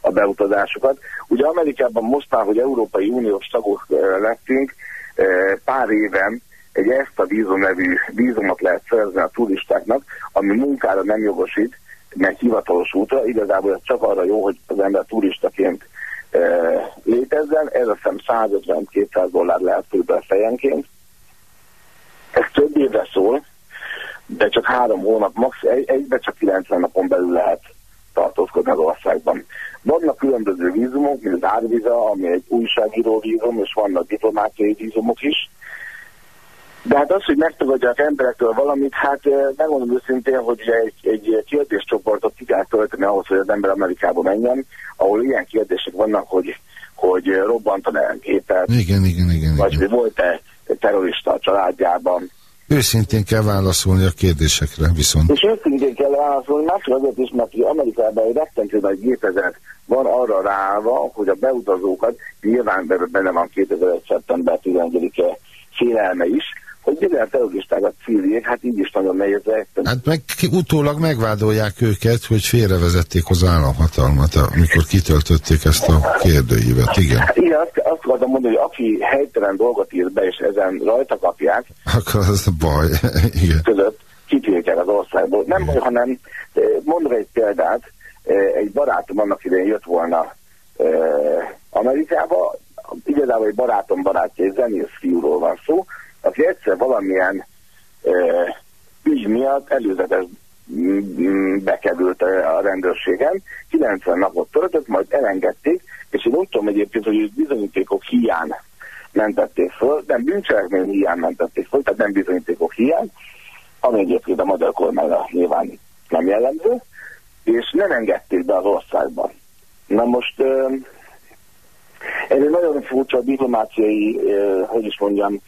a beutazásokat. Ugye Amerikában most már, hogy Európai Uniós tagok lettünk, e, pár éven egy ezt a vízum nevű vízumot lehet szerzni a turistáknak, ami munkára nem jogosít, meg hivatalos útra, igazából ez csak arra jó, hogy az ember turistaként e, létezzen, ez azt hiszem 150-200 dollár lehet kb. fejenként. Ez több évre szól, de csak három hónap, max. Egy, egybe csak 90 napon belül lehet tartózkodni az országban. Vannak különböző vízumok, mint az árviza, ami egy újságíró vízum, és vannak diplomáciai vízumok is, de hát az, hogy megtagadják emberektől valamit, hát megmondom őszintén, hogy egy, egy kérdéscsoportot ki kell tölteni ahhoz, hogy az ember Amerikába menjen, ahol ilyen kérdések vannak, hogy, hogy robbantan el gépet, igen, igen, igen, vagy igen. volt-e terrorista a családjában. Őszintén kell válaszolni a kérdésekre viszont. És őszintén kell válaszolni, másik azért is, mert Amerikában egy rettentő nagy gépezet van arra ráva, hogy a beutazókat, nyilván benne van 2001. szeptember 11-e félelme is, hogy bizony terroristákat szíriek, hát így is nagyon nehéz Hát meg utólag megvádolják őket, hogy félrevezették az államhatalmat, amikor kitöltötték ezt a kérdőívet, igen. Hát igen, azt, azt akartam mondani, hogy aki helytelen dolgot ír be, és ezen rajta kapják, akkor az a baj, igen. között kitiltják az országból. Nem baj, hanem mondok egy példát, egy barátom annak idején jött volna Amerikába, igazából egy barátom barátja, egy zenész fiúról van szó, aki egyszer valamilyen e, ügy miatt előzetes mm, bekerült a rendőrségen, 90 napot töltött, majd elengedték, és én úgy tudom egyébként, hogy bizonyítékok hiány mentették föl, nem bűncselekmény hiány mentették föl, tehát nem bizonyítékok hiány, ami egyébként a magyar kormányra nyilván nem jellemző, és nem engedték be az országba. Na most ez egy nagyon furcsa diplomáciai, hogy is mondjam,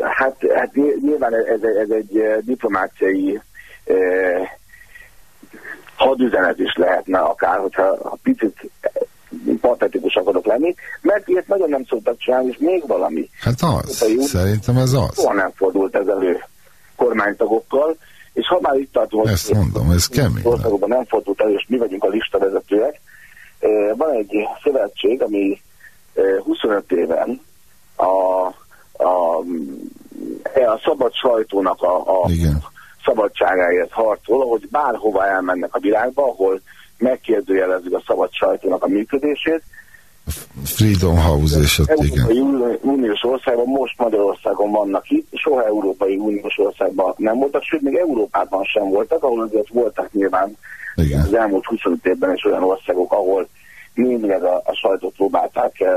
hát, hát nyilván ez, ez egy diplomáciai hadüzenet is lehetne akár, hogyha ha picit patetikus akarok lenni, mert ilyet nagyon nem szoktak csinálni, és még valami. Hát az, út, szerintem ez az. Soha nem fordult ez elő kormánytagokkal, és ha már itt tartunk, Ezt mondom, ez kemény. Országokban nem fordult elő, és mi vagyunk a listavezetőek. Van egy szövetség, ami 25 éven a, a, a szabad sajtónak a, a Igen. szabadságáért harcol, hogy bárhova elmennek a világba, ahol megkérdőjelezik a szabad sajtónak a működését. Freedom House és ott igen. Európai Uniós országban, most Magyarországon vannak itt, soha Európai Uniós országban nem voltak, sőt, még Európában sem voltak, ahol azért voltak nyilván igen. az elmúlt 25 évben is olyan országok, ahol némileg a, a sajtót próbálták eh,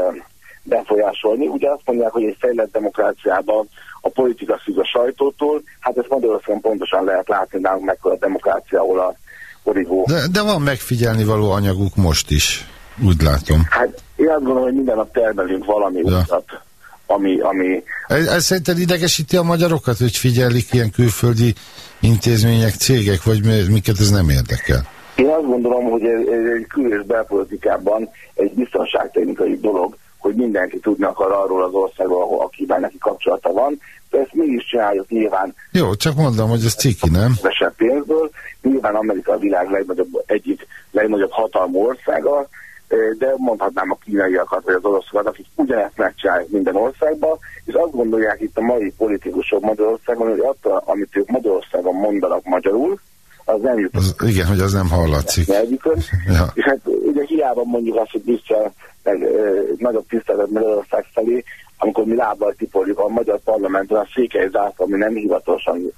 befolyásolni. Ugye azt mondják, hogy egy fejlett demokráciában a politika függ a sajtótól, hát ezt Magyarországon pontosan lehet látni nálunk mekkora demokrácia, ahol a origó. De, de van megfigyelni való anyaguk most is, úgy látom. Hát én azt gondolom, hogy minden nap termelünk valami ja. utat, ami... ami... Ez, ez szerinted idegesíti a magyarokat, hogy figyelik ilyen külföldi intézmények, cégek, vagy miket ez nem érdekel? Én azt gondolom, hogy ez, ez egy kül- és belpolitikában egy biztonságtechnikai dolog, hogy mindenki tudni akar arról az országról, akivel neki kapcsolata van, de ezt mi is csináljuk nyilván. Jó, csak mondom, hogy ez ciki, nem? Vesebb pénzből. Nyilván Amerika a világ legnagyobb, egyik legnagyobb hatalmú országa, de mondhatnám a kínaiakat vagy az oroszokat, akik ugyanezt megcsinálják minden országban, és azt gondolják itt a mai politikusok Magyarországon, hogy attól, amit ők Magyarországon mondanak magyarul, az nem jut. Az, igen, hogy az nem hallatszik. ja. És hát ugye hiába mondjuk azt, hogy Brüsszel meg ö, nagyobb tisztelet Magyarország felé, amikor mi lábbal tipoljuk a magyar parlamenten a székely zászló, ami nem hivatalosan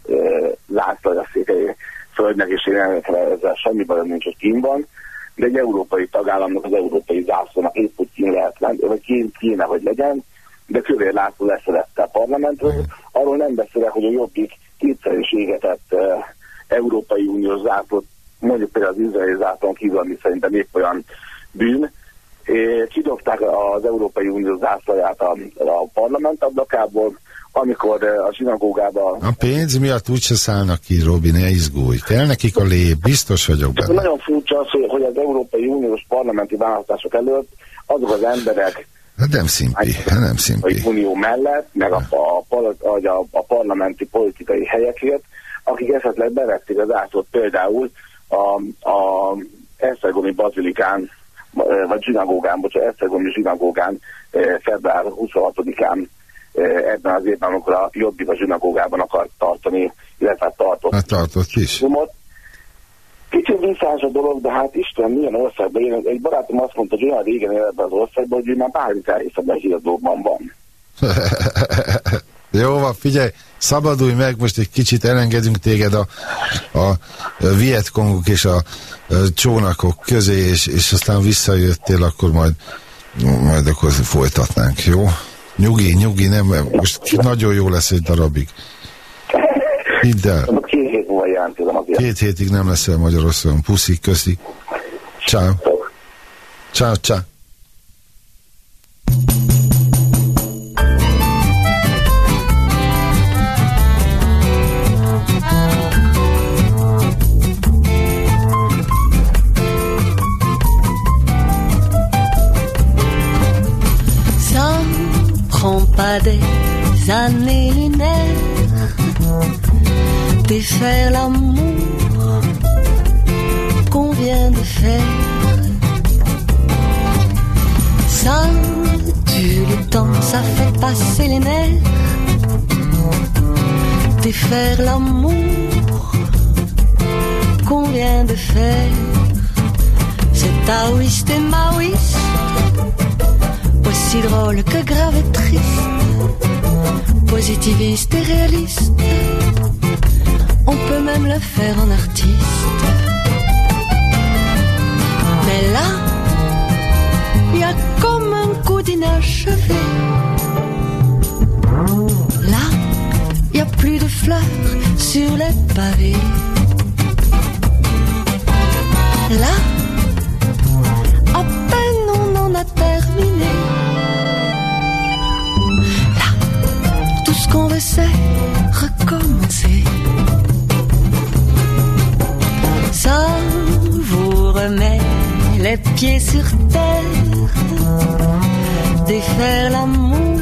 zászló a székely földnek, és én ezzel semmi bajom nincs, hogy kín van, de egy európai tagállamnak az európai zászlónak épp úgy kín lehet vagy kín, kéne, hogy legyen, de kövér László leszedette a parlamentről. Arról nem beszélek, hogy a jobbik kétszer is égetett Európai Uniós zászlót, mondjuk például az izraeli zászlón kívül, ami szerintem épp olyan bűn, kidobták az Európai Unió zászlaját a, a parlament ablakából, amikor a zsinagógában... A pénz miatt úgyse szállnak ki, Robi, ne izgulj. Kell nekik a lép, biztos vagyok benne. Nagyon furcsa az, hogy az Európai Uniós parlamenti választások előtt azok az emberek, Hát nem szimpi, hát nem szimpi. A Unió mellett, meg a, a, a, a parlamenti politikai helyekért, akik esetleg bevették az átlót például a, a Esztergomi Bazilikán vagy zsinagógán, bocsánat, Esztergomi zsinagógán február 26-án ebben az évben, amikor a Jobbik a zsinagógában akart tartani, illetve hát tartott. Hát tartott is. Kicsit visszás a dolog, de hát Isten milyen országban él. Egy barátom azt mondta, hogy olyan régen él ebben az országban, hogy ő már bármit elhisz ebben a híradóban van. Jó van, figyelj, szabadulj meg, most egy kicsit elengedünk téged a, a vietkongok és a, a csónakok közé, és, és aztán visszajöttél, akkor majd, majd akkor folytatnánk, jó? Nyugi, nyugi, nem, most nagyon jó lesz egy darabig. Hidd el. Két hét múlva jelentkezem Két hétig nem leszel Magyarországon. Puszi, köszi. Ciao. Ciao, ciao. Pas des années lunaires, défaire l'amour qu'on vient de faire. Ça tue le temps, ça fait passer les nerfs, défaire l'amour qu'on vient de faire. C'est taoïste et maoïste aussi drôle que grave et triste, positiviste et réaliste. On peut même le faire en artiste. Mais là, il y a comme un coup d'inachevé. Là, il y a plus de fleurs sur les pavés. Là, c'est recommencer. Ça vous remet les pieds sur terre, défaire l'amour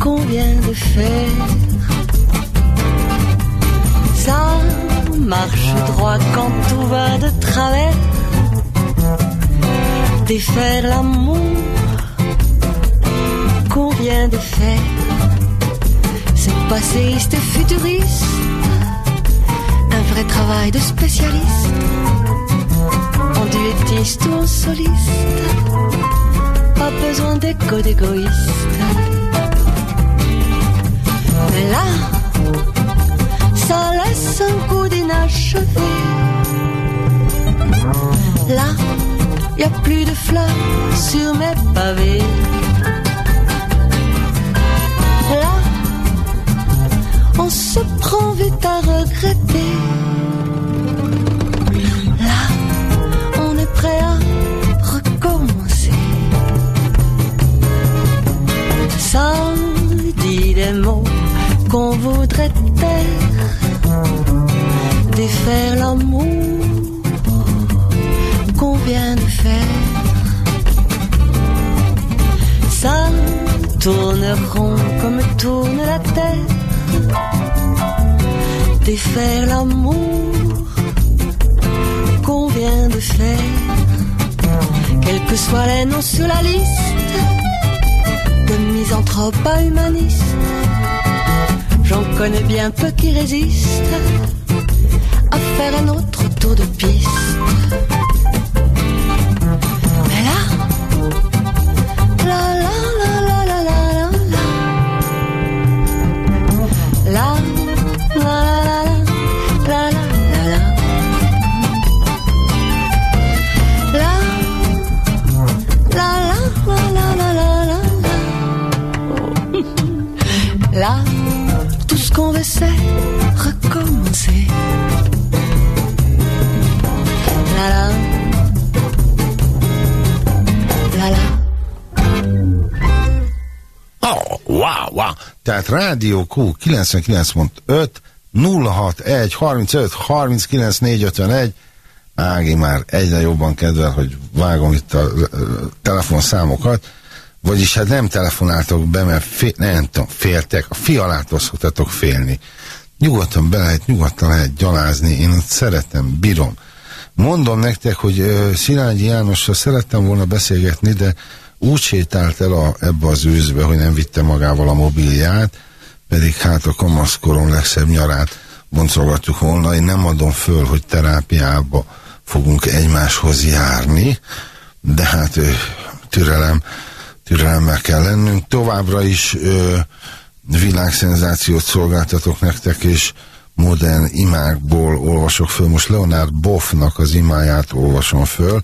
qu'on vient de faire. Ça marche droit quand tout va de travers, défaire l'amour qu'on vient de faire. Passéiste et futuriste, un vrai travail de spécialiste, en duettiste ou en soliste, pas besoin d'écho d'égoïste. Mais là, ça laisse un goût d'inachevé. Là, y a plus de fleurs sur mes pavés. On se prend vite à regretter. Là, on est prêt à recommencer. Ça dit des mots qu'on voudrait taire, défaire l'amour qu'on vient de faire. Ça tourne rond comme tourne la terre, défaire l'amour qu'on vient de faire. Quels que soient les noms sur la liste, de misanthrope à humaniste. J'en connais bien peu qui résistent à faire un autre tour de piste. Tehát Rádió Q 99.5 061 35 39 451 Ági már egyre jobban kedvel, hogy vágom itt a telefonszámokat, vagyis hát nem telefonáltok be, mert fél, nem tudom, féltek, a fialától szoktatok félni. Nyugodtan be lehet, nyugodtan lehet gyalázni, én ott szeretem, bírom. Mondom nektek, hogy Szilágyi Jánossal szerettem volna beszélgetni, de úgy sétált el a, ebbe az őzbe, hogy nem vitte magával a mobilját, pedig hát a kamaszkorom legszebb nyarát boncolgatjuk volna. Én nem adom föl, hogy terápiába fogunk egymáshoz járni, de hát türelem, türelemmel kell lennünk. Továbbra is ö, világszenzációt szolgáltatok nektek, és modern imákból olvasok föl. Most Leonard Boffnak az imáját olvasom föl.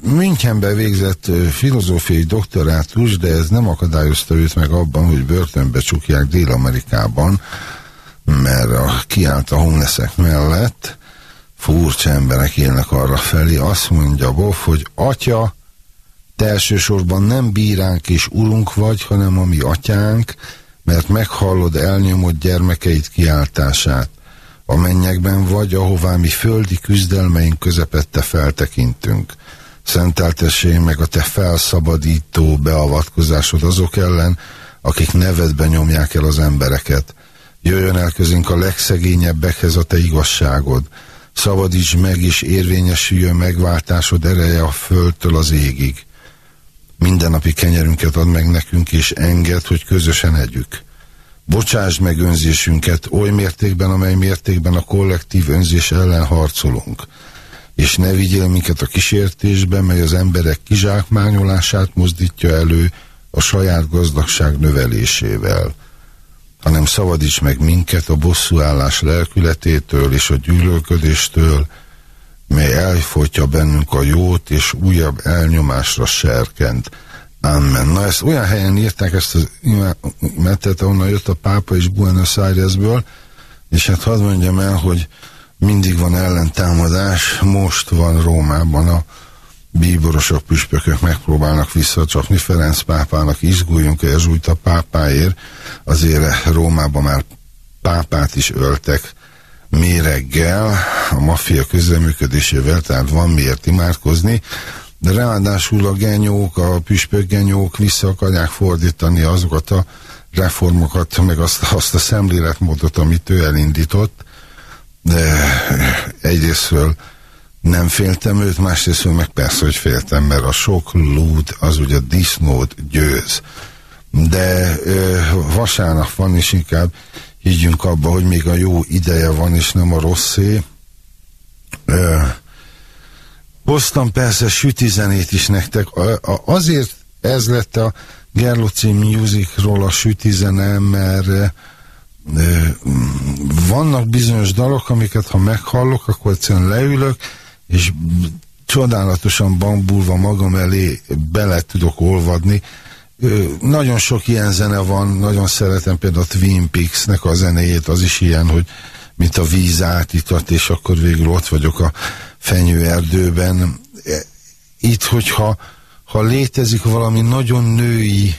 Münchenbe végzett filozófiai doktorátus, de ez nem akadályozta őt meg abban, hogy börtönbe csukják Dél-Amerikában, mert a, kiállt a homelessek mellett, furcsa emberek élnek arra felé, azt mondja Boff, hogy atya, te elsősorban nem bíránk és urunk vagy, hanem a mi atyánk, mert meghallod elnyomott gyermekeit kiáltását. A mennyekben vagy, ahová mi földi küzdelmeink közepette feltekintünk. Szenteltessé meg a te felszabadító beavatkozásod azok ellen, akik nevedben nyomják el az embereket. Jöjjön el közénk a legszegényebbekhez a te igazságod. Szabadíts meg és érvényesüljön megváltásod ereje a földtől az égig. Mindennapi kenyerünket ad meg nekünk, és enged, hogy közösen együk. Bocsásd meg önzésünket oly mértékben, amely mértékben a kollektív önzés ellen harcolunk. És ne vigyél minket a kísértésbe, mely az emberek kizsákmányolását mozdítja elő a saját gazdagság növelésével, hanem szabadíts meg minket a bosszúállás lelkületétől és a gyűlölködéstől, mely elfolytja bennünk a jót, és újabb elnyomásra serkent. Amen. Na ezt olyan helyen írták ezt az imátet, ahonnan jött a pápa is Buenos Airesből, és hát hadd mondjam el, hogy mindig van ellentámadás, most van Rómában a bíborosok, püspökök megpróbálnak visszacsapni Ferenc pápának, izguljunk a pápáért, azért Rómában már pápát is öltek méreggel, a maffia közreműködésével, tehát van miért imádkozni, de ráadásul a genyók, a püspök genyók vissza akarják fordítani azokat a reformokat, meg azt, azt a szemléletmódot, amit ő elindított, de egyrésztről nem féltem őt, másrésztről meg persze, hogy féltem, mert a sok lúd az ugye disznót győz. De ö, vasárnap van, és inkább higgyünk abba, hogy még a jó ideje van, és nem a rosszé. Ö, hoztam persze sütizenét is nektek. Azért ez lett a Gerluci Musicról a sütizene, mert vannak bizonyos dalok, amiket ha meghallok, akkor egyszerűen leülök, és csodálatosan bambulva magam elé bele tudok olvadni. Nagyon sok ilyen zene van, nagyon szeretem például a Twin Peaks-nek a zenéjét, az is ilyen, hogy mint a víz átítat, és akkor végül ott vagyok a fenyőerdőben. Itt, hogyha ha létezik valami nagyon női,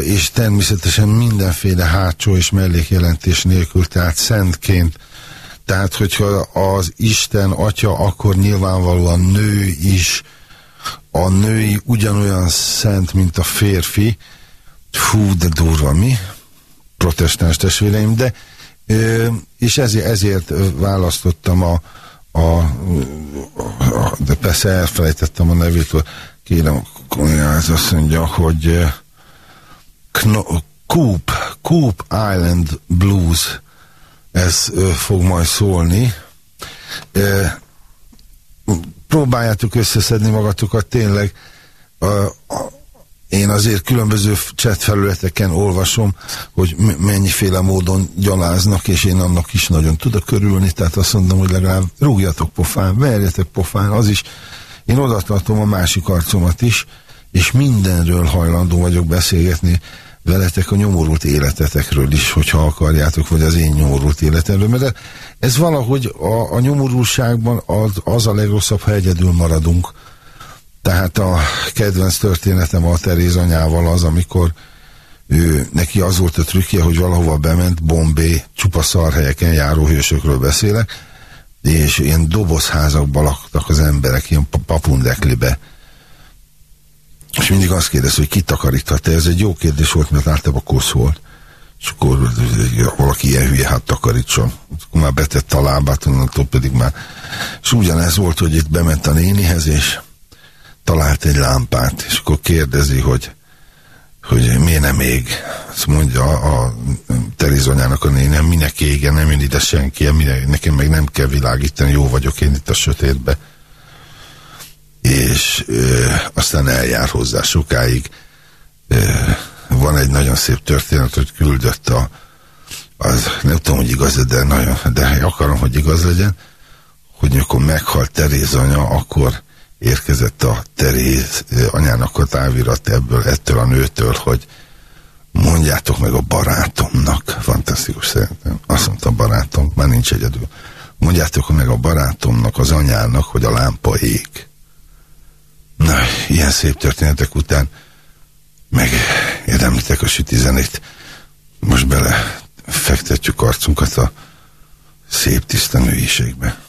és természetesen mindenféle hátsó és mellékjelentés nélkül, tehát szentként, tehát hogyha az Isten atya, akkor nyilvánvalóan nő is, a női ugyanolyan szent, mint a férfi, fú, de durva, mi? Protestáns testvéreim, de és ezért, ezért választottam a, a, a de persze elfelejtettem a nevét, kérem, ez azt mondja, hogy Coop, Coop Island Blues ez fog majd szólni. Próbáljátok összeszedni magatokat, tényleg én azért különböző chat felületeken olvasom, hogy mennyiféle módon gyaláznak, és én annak is nagyon tudok körülni, tehát azt mondom, hogy legalább rúgjatok pofán, verjetek pofán, az is. Én odatartom a másik arcomat is, és mindenről hajlandó vagyok beszélgetni veletek a nyomorult életetekről is, hogyha akarjátok, vagy az én nyomorult életemről, mert ez valahogy a, a nyomorulságban az, az a legrosszabb, ha egyedül maradunk. Tehát a kedvenc történetem a Teréz anyával az, amikor ő, neki az volt a trükkje, hogy valahova bement, Bombé, csupa szarhelyeken járó hősökről beszélek, és ilyen dobozházakban laktak az emberek, ilyen papundeklibe és mindig azt kérdez, hogy ki takaríthatta. Ez egy jó kérdés volt, mert általában kosz volt. És akkor valaki ilyen hülye, hát takarítson. Akkor már betett a lábát, onnantól pedig már. És ugyanez volt, hogy itt bement a nénihez, és talált egy lámpát, és akkor kérdezi, hogy hogy miért nem ég. Azt mondja a, Terizonyának a néni, minek égen, nem jön ide senki, nekem meg nem kell világítani, jó vagyok én itt a sötétbe és ö, aztán eljár hozzá sokáig. Ö, van egy nagyon szép történet, hogy küldött a az, nem tudom, hogy igaz, de nagyon, de akarom, hogy igaz legyen, hogy mikor meghalt Teréz anya, akkor érkezett a Teréz anyának a távirat ebből, ettől a nőtől, hogy mondjátok meg a barátomnak, fantasztikus szerintem, azt mondta barátom, már nincs egyedül, mondjátok meg a barátomnak, az anyának, hogy a lámpa ég. Na, ilyen szép történetek után meg érdemlitek a sütizenét. Most bele fektetjük arcunkat a szép tiszta nőiségbe.